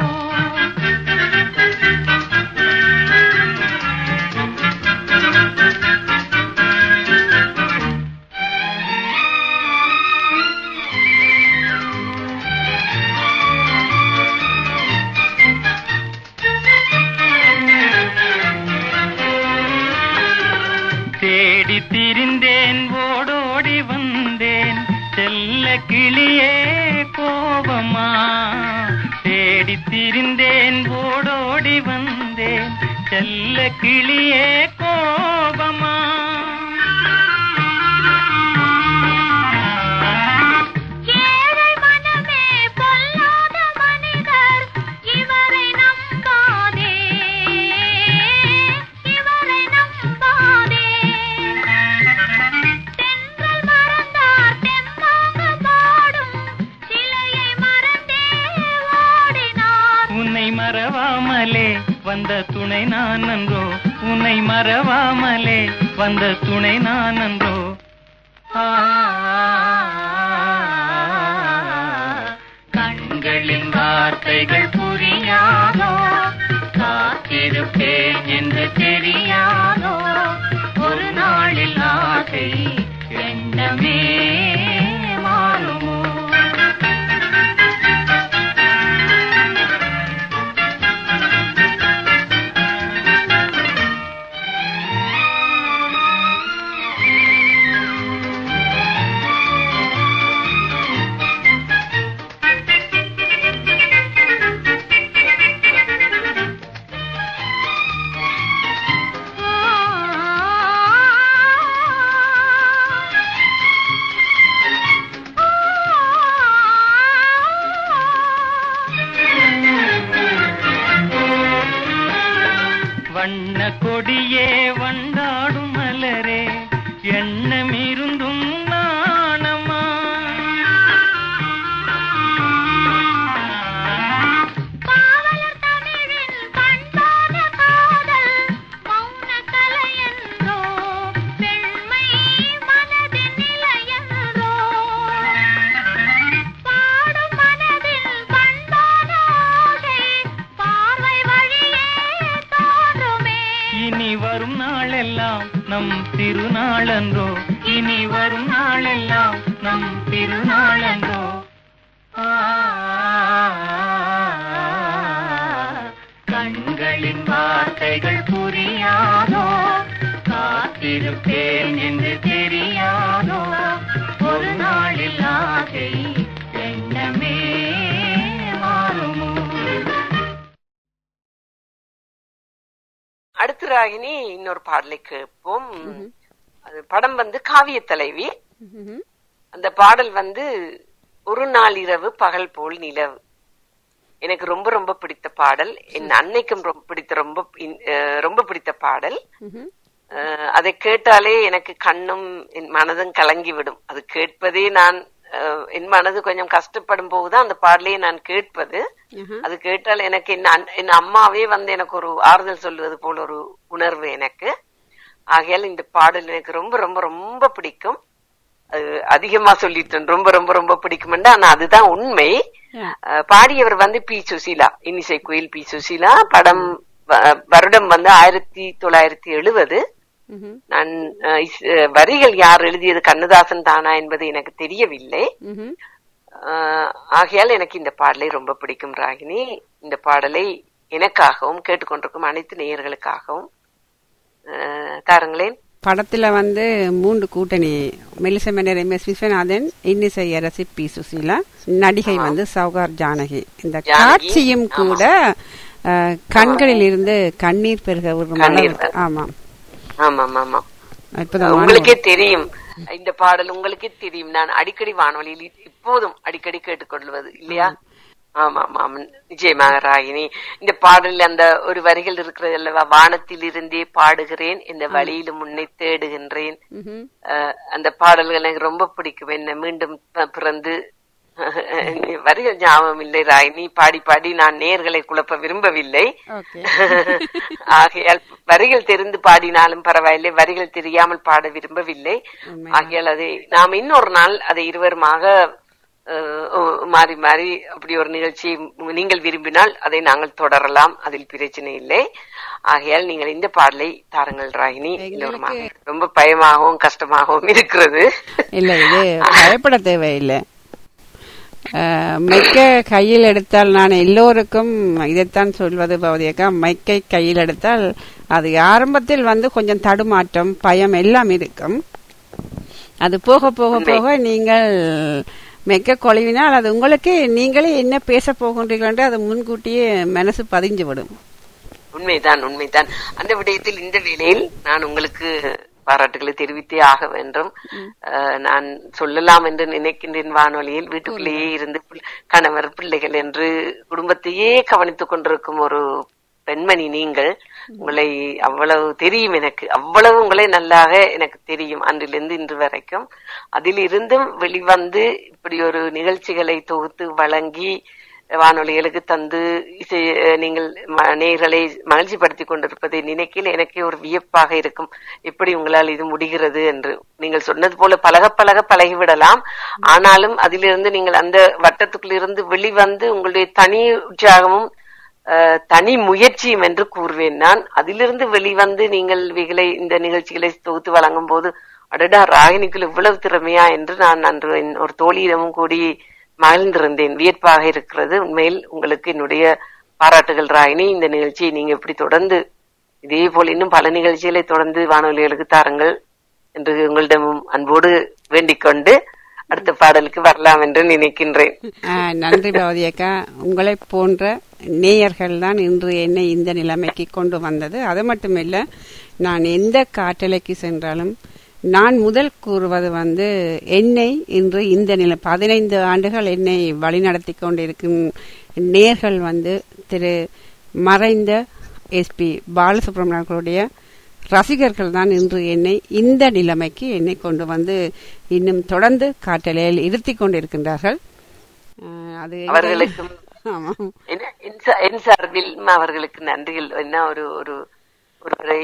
தேடி திரிந்தேன் ஓடோடி வந்தேன். செல்ல கிளியே கோபமா? தேடி திரிந்தேன் ஓடோடி வந்தேன். செல்ல கிளியே கோபமா மறவாமலே வந்த துணை நான் நம் திருநாளன்றோ? இனி வரும் நாளெல்லாம் நம் திருநாளன்றோ? கண்களின் வார்த்தைகள் புரியாதோ? காத்திருப்பேன் என்று ராகினி இன்னொரு பாடலை கேட்போம். அது படம் வந்து காவிய தலைவி. அந்த பாடல் வந்து ஒரு நாள் இரவு பகல் போல் நிலவு. எனக்கு ரொம்ப ரொம்ப பிடித்த பாடல். என் அன்னைக்கும் ரொம்ப பிடித்த ரொம்ப ரொம்ப பிடித்த பாடல். அதை கேட்டாலே எனக்கு கண்ணும் என் மனதும் கலங்கி விடும் அது கேட்பதே நான் என் மனது கொஞ்சம் கஷ்டப்படும் போதுதான் அந்த பாடலையே நான் கேட்பது. அது கேட்டால் எனக்கு என் அன்- என் அம்மாவே வந்து எனக்கு ஒரு ஆறுதல் சொல்வது போல ஒரு உணர்வு எனக்கு. ஆகையால் இந்த பாடல் எனக்கு ரொம்ப ரொம்ப ரொம்ப பிடிக்கும். அது அதிகமா சொல்லிட்டேன் ரொம்ப ரொம்ப ரொம்ப பிடிக்கும் ஆனா அதுதான் உண்மை. பாடியவர் வந்து பி சுசீலா இன்னிசை குயில் பி சுசீலா. படம் வருடம் வந்து ஆயிரத்தி தொள்ளாயிரத்தி எழுபது நான் வரிகள் யார் எழுதியது? கண்ணதாசன் தானா என்பது எனக்கு தெரியவில்லை. ஆகையால் எனக்கு இந்த பாடலை ரொம்ப பிடிக்கும் ராகினி. இந்த பாடலை எனக்காகவும் கேட்டுக்கொண்டிருக்கும் அனைத்து நேயர்களுக்காகவும் தாருங்களேன். படத்துல வந்து மூன்று கூட்டணி. மெலிசமனர் எம். எஸ். விஸ்வநாதன் இன்னிசை அரசி பி. சுசீலா நடிகை வந்து சௌகார் ஜானகி. இந்த காட்சியும் கூட கண்களில் இருந்து கண்ணீர் பெருக ஒரு. ஆமா. ஆமாம் ஆமாம் உங்களுக்கே தெரியும். இந்த பாடல் உங்களுக்கே தெரியும். நான் அடிக்கடி வானொலியில் இப்போதும் அடிக்கடி கேட்டுக்கொள்வது இல்லையா? ஆமாம் ஆமாம் நிச்சயமாக ராகினி இந்த பாடலில் அந்த ஒரு வரிகள் இருக்கிறது அல்லவா? வானத்தில் இருந்தே பாடுகிறேன் இந்த வழியிலும் முன்னை தேடுகின்றேன். அந்த பாடல்கள் எனக்கு ரொம்ப பிடிக்கும். என்ன மீண்டும் பிறந்து வரிகள் ஞாபகம் இல்லை ராகினி பாடி பாடி நான் நேர்களை குழப்ப விரும்பவில்லை. [laughs] ஆகையால் வரிகள் தெரிந்து பாடினாலும் பரவாயில்லை வரிகள் தெரியாமல் பாட விரும்பவில்லை. ஆகையால் அதை நாம் இன்னொரு நாள் அதை இருவருமாக மாறி மாறி அப்படி ஒரு நிகழ்ச்சி நீங்கள் விரும்பினால் அதை நாங்கள் தொடரலாம் அதில் பிரச்சனை இல்லை. ஆகையால் நீங்கள் இந்த பாடலை தாருங்கள் ராகினி. ரொம்ப பயமாகவும் கஷ்டமாகவும் இருக்கிறது. இல்ல இது [laughs] பயப்பட தேவையில்லை. மைக்க கையில் எடுத்தால் நான் எல்லோருக்கும் இதைத்தான் சொல்வது பவதியக்கா மைக்கை கையில் எடுத்தால் அது ஆரம்பத்தில் வந்து கொஞ்சம் தடுமாற்றம் பயம் எல்லாம் இருக்கும். அது போக போக போக நீங்கள் மெக்க கொழுவினால் அது உங்களுக்கு நீங்களே என்ன பேச போகின்றீர்கள் என்று அது முன்கூட்டியே மனசு பதிஞ்சு விடும் உண்மைதான் உண்மைதான். அந்த விடயத்தில் இந்த வேளையில் நான் உங்களுக்கு பாராட்டுகளை தெரிவித்தே ஆக வேண்டும். நான் சொல்லலாம் என்று நினைக்கின்றேன் வானொலியில். வீட்டுக்குள்ளேயே இருந்து கணவர் பிள்ளைகள் என்று குடும்பத்தையே கவனித்துக் கொண்டிருக்கும் ஒரு பெண்மணி நீங்கள். உங்களை அவ்வளவு தெரியும் எனக்கு. அவ்வளவு உங்களை நல்லாக எனக்கு தெரியும். அன்றிலிருந்து இன்று வரைக்கும். அதில் இருந்தும் வெளிவந்து இப்படி ஒரு நிகழ்ச்சிகளை தொகுத்து வழங்கி வானொலிகளுக்கு தந்து இசை நீங்கள் ம- மகிழ்ச்சி மகிழ்ச்சிப்படுத்திக் கொண்டிருப்பதை நினைக்கையில் எனக்கே ஒரு வியப்பாக இருக்கும். எப்படி உங்களால் இது முடிகிறது என்று. நீங்கள் சொன்னது போல பழக பழக பழகிவிடலாம். ஆனாலும் அதிலிருந்து நீங்கள் அந்த வட்டத்துக்குள்ளிருந்து வெளிவந்து உங்களுடைய தனி உற்சாகமும் தனி முயற்சியும் என்று கூறுவேன் நான். அதிலிருந்து வெளிவந்து நீங்கள் இவைகளை இந்த நிகழ்ச்சிகளை தொகுத்து வழங்கும் போது அடடா ராகினிக்குள் இவ்வளவு திறமையா என்று நான் அன்று என் ஒரு தோழியிடமும் கூடி மகிழ்ந்திருந்தேன். வியப்பாக இருக்கிறது. உண்மையில் உங்களுக்கு என்னுடைய பாராட்டுகள் ராயினி. இந்த நிகழ்ச்சியை நீங்க எப்படி தொடர்ந்து இதே போல் இன்னும் பல நிகழ்ச்சிகளை தொடர்ந்து வானொலிகளுக்கு தாருங்கள் என்று உங்களிடமும் அன்போடு வேண்டிக் கொண்டு அடுத்த பாடலுக்கு வரலாம் என்று நினைக்கின்றேன். நன்றி பவதி அக்கா. உங்களை போன்ற நேயர்கள் தான் இன்று என்னை இந்த நிலைமைக்கு கொண்டு வந்தது. அது மட்டுமில்ல நான் எந்த காட்டலைக்கு சென்றாலும் நான் முதல் கூறுவது வந்து என்னை இன்று இந்த நிலை பதினைந்து ஆண்டுகள் என்னை வழிநடத்தி கொண்டிருக்கும் நேர்கள் வந்து திரு மறைந்த எஸ்பி பாலசுப்ரமணியர்களுடைய ரசிகர்கள் தான் இன்று என்னை இந்த நிலைமைக்கு என்னை கொண்டு வந்து இன்னும் தொடர்ந்து காட்டலையில் இருத்தி கொண்டிருக்கின்றார்கள். அது அவர்களுக்கும் என் சார்பில் அவர்களுக்கு நன்றிகள். என்ன ஒரு ஒரு ஒருவரை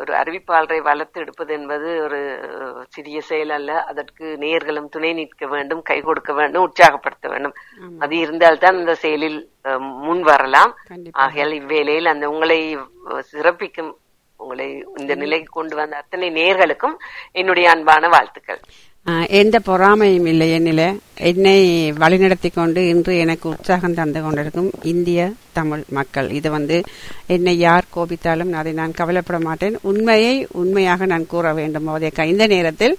ஒரு அறிவிப்பாளரை வளர்த்து எடுப்பது என்பது ஒரு சிறிய செயல் அல்ல. அதற்கு நேயர்களும் துணை நிற்க வேண்டும் கை கொடுக்க வேண்டும் உற்சாகப்படுத்த வேண்டும். அது இருந்தால்தான் இந்த செயலில் முன் வரலாம். ஆகையால் இவ்வேளையில் அந்த உங்களை சிறப்பிக்கும் உங்களை இந்த நிலைக்கு கொண்டு வந்த அத்தனை நேயர்களுக்கும் என்னுடைய அன்பான வாழ்த்துக்கள். எந்த பொறாமையும் இல்லை என்னில். என்னை வழிநடத்தி கொண்டு இன்று எனக்கு உற்சாகம் தந்து கொண்டிருக்கும் இந்திய தமிழ் மக்கள். இது வந்து என்னை யார் கோபித்தாலும் அதை நான் கவலைப்பட மாட்டேன். உண்மையை உண்மையாக நான் கூற வேண்டும். போதே இந்த நேரத்தில்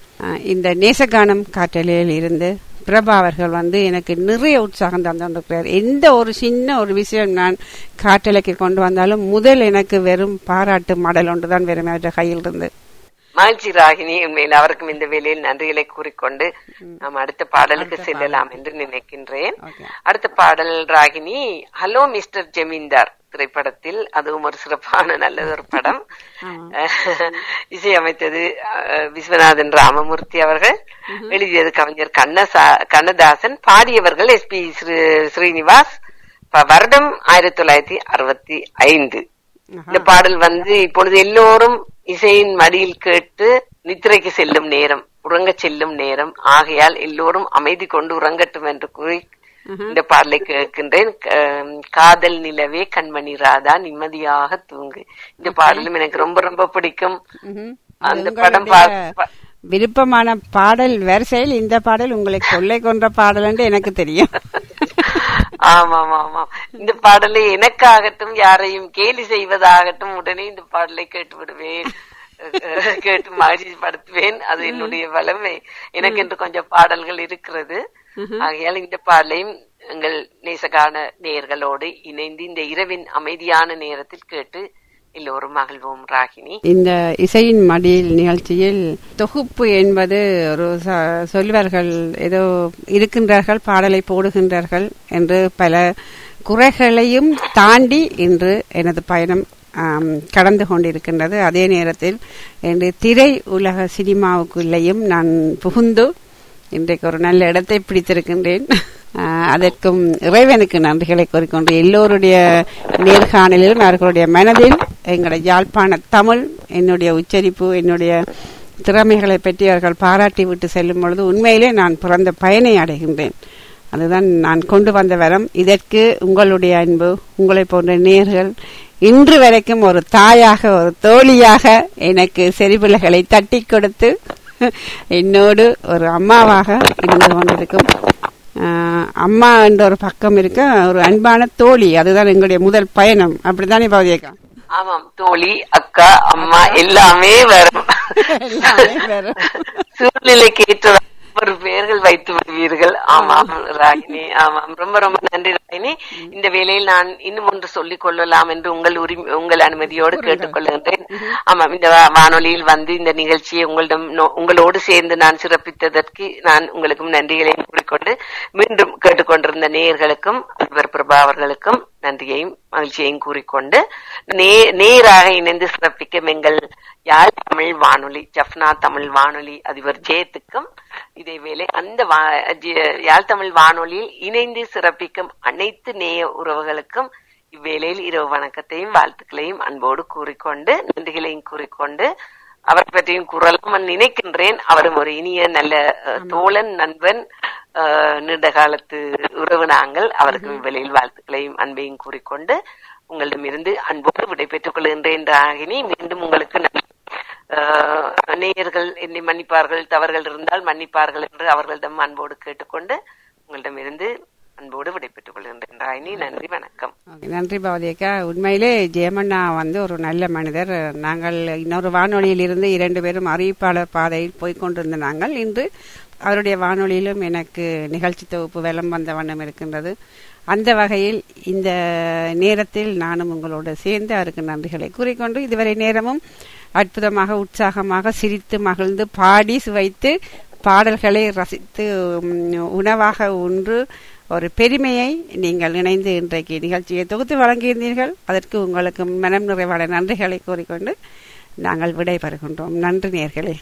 இந்த நேசகானம் காற்றலையில் இருந்து பிரபா அவர்கள் வந்து எனக்கு நிறைய உற்சாகம் தந்து கொண்டிருக்கிறார். எந்த ஒரு சின்ன ஒரு விஷயம் நான் காற்றலைக்கு கொண்டு வந்தாலும் முதல் எனக்கு வெறும் பாராட்டு மடல் ஒன்றுதான் வெறும் அவருடைய கையில் இருந்து மகிழ்ச்சி ராகினி உண்மையில் அவருக்கும் இந்த வேளையில் நன்றிகளை கூறிக்கொண்டு நாம் அடுத்த பாடலுக்கு செல்லலாம் என்று நினைக்கின்றேன். அடுத்த பாடல் ராகினி ஹலோ மிஸ்டர் ஜமீன்தார் திரைப்படத்தில். அதுவும் ஒரு சிறப்பான நல்ல ஒரு படம் [laughs] இசையமைத்தது விஸ்வநாதன் ராமமூர்த்தி அவர்கள். எழுதியது கவிஞர் கண்ணசா கண்ணதாசன். பாடியவர்கள் எஸ் பி ஸ்ரீனிவாஸ். வருடம் ஆயிரத்தி தொள்ளாயிரத்தி அறுபத்தி ஐந்து. இந்த பாடல் வந்து இப்பொழுது எல்லோரும் இசையின் மடியில் கேட்டு நித்திரைக்கு செல்லும் நேரம் உறங்க செல்லும் நேரம். ஆகையால் எல்லோரும் அமைதி கொண்டு உறங்கட்டும் என்று கூறி இந்த பாடலை கேட்கின்றேன். காதல் நிலவே கண்மணி ராதா நிம்மதியாக தூங்கு. இந்த பாடலும் எனக்கு ரொம்ப ரொம்ப பிடிக்கும். அந்த படம் விருப்பமான பாடல் வரிசையில் இந்த பாடல் உங்களை கொள்ளை கொன்ற பாடல் என்று எனக்கு தெரியும். [laughs] ஆமாம் ஆமாம் இந்த பாடலை எனக்காகட்டும் யாரையும் கேலி செய்வதாகட்டும் உடனே இந்த பாடலை கேட்டு விடுவேன் கேட்டு மகிழ்ச்சிப்படுத்துவேன். அது என்னுடைய வளமை. எனக்கு என்று கொஞ்சம் பாடல்கள் இருக்கிறது. ஆகையால் இந்த பாடலையும் எங்கள் நேசகான நேயர்களோடு இணைந்து இந்த இரவின் அமைதியான நேரத்தில் கேட்டு எல்லோரும் மகிழ்வோம் ராகினி. இந்த இசையின் மடியில் நிகழ்ச்சியில் தொகுப்பு என்பது ஒரு ச- சொல்வார்கள் ஏதோ இருக்கின்றார்கள் பாடலை போடுகின்றார்கள் என்று பல குறைகளையும் தாண்டி இன்று எனது பயணம் கடந்து கொண்டிருக்கின்றது. அதே நேரத்தில் என்று திரை உலக சினிமாவுக்குள்ளேயும் நான் புகுந்து இன்றைக்கு ஒரு நல்ல இடத்தை பிடித்திருக்கின்றேன். அதற்கும் இறைவனுக்கு நன்றிகளை கூறிக்கொண்டு எல்லோருடைய நேர்காணலிலும் அவர்களுடைய மனதில் எங்களுடைய யாழ்ப்பாண தமிழ் என்னுடைய உச்சரிப்பு என்னுடைய திறமைகளை பற்றி அவர்கள் பாராட்டி விட்டு செல்லும் பொழுது உண்மையிலே நான் பிறந்த பயனை அடைகின்றேன். அதுதான் நான் கொண்டு வந்த வரம். இதற்கு உங்களுடைய அன்பு உங்களை போன்ற நேர்கள் இன்று வரைக்கும் ஒரு தாயாக ஒரு தோழியாக எனக்கு செறிபிள்ளைகளை தட்டி கொடுத்து என்னோடு ஒரு அம்மாவாக இருந்து கொண்டிருக்கும். அம்மா என்ற ஒரு பக்கம் இருக்க ஒரு அன்பான தோழி. அதுதான் எங்களுடைய முதல் பயணம். அப்படித்தானே பகுதியக்கா ஆமாம் தோழி அக்கா அம்மா எல்லாமே வரும். சூழ்நிலைக்கு ஏற்ற ஒரு பெயர்கள் வைத்து விடுவீர்கள். ஆமாம் ராகினி. ஆமாம். ரொம்ப ரொம்ப நன்றி ராகினி. இந்த வேளையில் நான் இன்னும் ஒன்று சொல்லிக் கொள்ளலாம் என்று உங்கள் உரிமை உங்கள் அனுமதியோடு கேட்டுக்கொள்கின்றேன். ஆமாம் இந்த வானொலியில் வந்து இந்த நிகழ்ச்சியை உங்களிடம் உங்களோடு சேர்ந்து நான் சிறப்பித்ததற்கு நான் உங்களுக்கும் நன்றிகளை கூறிக்கொண்டு மீண்டும் கேட்டுக்கொண்டிருந்த நேயர்களுக்கும் அல்வர் பிரபா அவர்களுக்கும் நன்றியையும் மகிழ்ச்சியையும் கூறிக்கொண்டு நே நேராக இணைந்து சிறப்பிக்கும் எங்கள் யாழ் தமிழ் வானொலி? ஜப்னா தமிழ் வானொலி அதிபர் ஜெயத்துக்கும் இதேவேளை அந்த யாழ் தமிழ் வானொலியில் இணைந்து சிறப்பிக்கும் அனைத்து நேய உறவுகளுக்கும் இவ்வேளையில் இரவு வணக்கத்தையும் வாழ்த்துக்களையும் அன்போடு கூறிக்கொண்டு நன்றிகளையும் கூறிக்கொண்டு அவர் பற்றியும் கூறலாம் நினைக்கின்றேன். அவரும் ஒரு இனிய நல்ல தோழன் நண்பன் நீண்ட காலத்து உறவு நாங்கள். அவருக்கு இவ்வேளையில் வாழ்த்துக்களையும் அன்பையும் கூறிக்கொண்டு உங்களிடமிருந்து அன்போடு விடைபெற்றுக் கொள்கின்றேன். ராகினி மீண்டும் உங்களுக்கு நன்றி. நேயர்கள் என்னை மன்னிப்பார்கள் தவறுகள் இருந்தால் மன்னிப்பார்கள் என்று அவர்களிடம் அன்போடு கேட்டுக்கொண்டு உங்களிடமிருந்து அன்போடு விடைபெற்றுக் கொள்கின்றேன். ராயினி நன்றி வணக்கம். நன்றி பவதியக்கா. உண்மையிலே ஜெயமண்ணா வந்து ஒரு நல்ல மனிதர். நாங்கள் இன்னொரு வானொலியில் இருந்து இரண்டு பேரும் அறிவிப்பாளர் பாதையில் போய்க் கொண்டிருந்த நாங்கள். இன்று அவருடைய வானொலியிலும் எனக்கு நிகழ்ச்சி தொகுப்பு வெள்ளம் வந்த வண்ணம் இருக்கின்றது. அந்த வகையில் இந்த நேரத்தில் நானும் உங்களோடு சேர்ந்து அவருக்கு நன்றிகளை கூறிக்கொண்டு இதுவரை நேரமும் அற்புதமாக உற்சாகமாக சிரித்து மகிழ்ந்து பாடி சுவைத்து பாடல்களை ரசித்து உணவாக உன்று ஒரு பெருமையை நீங்கள் இணைந்து இன்றைக்கு நிகழ்ச்சியை தொகுத்து வழங்கியிருந்தீர்கள். அதற்கு உங்களுக்கு மனம் நிறைவான நன்றிகளை கூறிக்கொண்டு நாங்கள் விடைபெறுகின்றோம் நன்றி நேர்களே.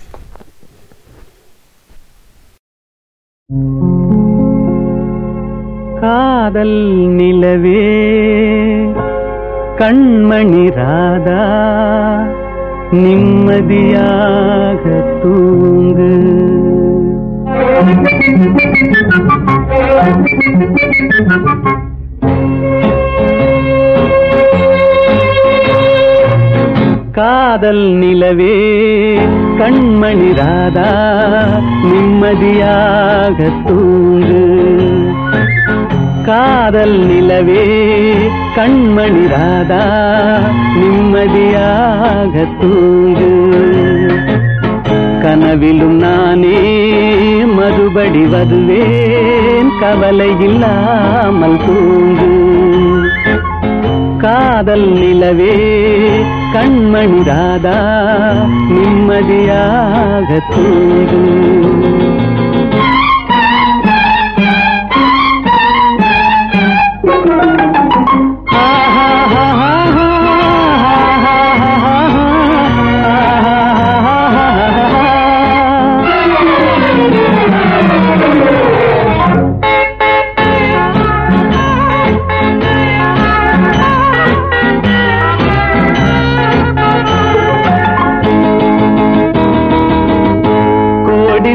காதல் நிலவே கண்மணி ராதா. நிம்மதியாக தூங்கு. காதல் நிலவே கண்மணி ராதா நிம்மதியாக தூங்கு. காதல் நிலவே கண்மணி ராதா நிம்மதியாக தூங்கு. கனவிலும் நானே மறுபடி வருவேன் கவலை இல்லாமல் தூங்கு. காதல் நிலவே கண்மணி ராதா நிம்மதியாக தூங்கு.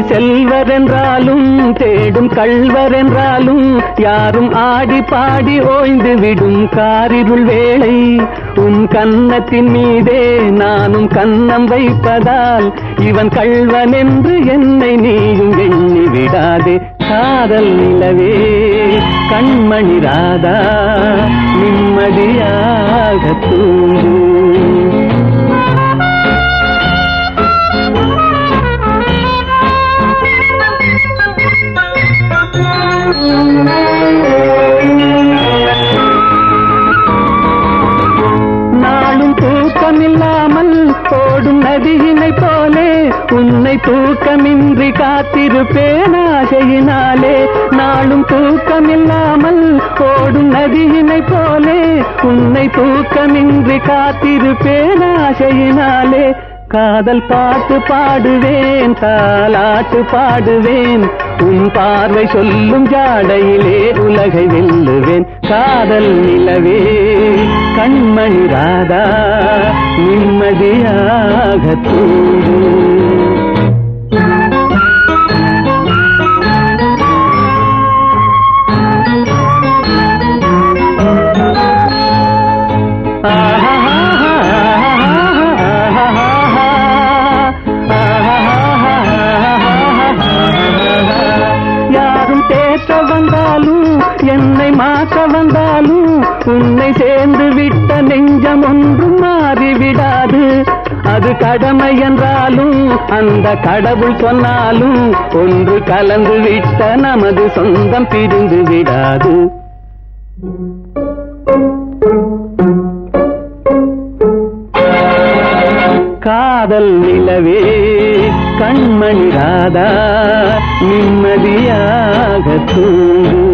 கோடி செல்வர் என்றாலும் தேடும் கள்வர் என்றாலும் யாரும் ஆடி பாடி ஓய்ந்து விடும் காரிருள் வேளை. உன் கன்னத்தின் மீதே நானும் கன்னம் வைப்பதால் இவன் கள்வன் என்று என்னை நீயும் எண்ணி விடாதே. காதல் நிலவே கண்மணி ராதா நிம்மதியாக தூங்கும் தூக்கமின்றி காத்திருப்பேன் ஆசையினாலே. நாளும் தூக்கமில்லாமல் ஓடும் நதியினை போலே. உன்னை தூக்கமின்றி காத்திருப்பேன் ஆசையினாலே. காதல் பாட்டு பாடுவேன் தாலாட்டு பாடுவேன். உன் பார்வை சொல்லும் ஜாடையிலே உலகை வெல்லுவேன். காதல் நிலவே கண்மணி ராதா நிம்மதியாக தூங்கு. உன்னை சேர்ந்து விட்ட நெஞ்சம் ஒன்றும் மாறிவிடாது. அது கடமை என்றாலும் அந்த கடவுள் சொன்னாலும் ஒன்று கலந்து விட்ட நமது சொந்தம் பிரிந்து விடாது. காதல் நிலவே கண்மணி ராதா நிம்மதியாக தூங்கு.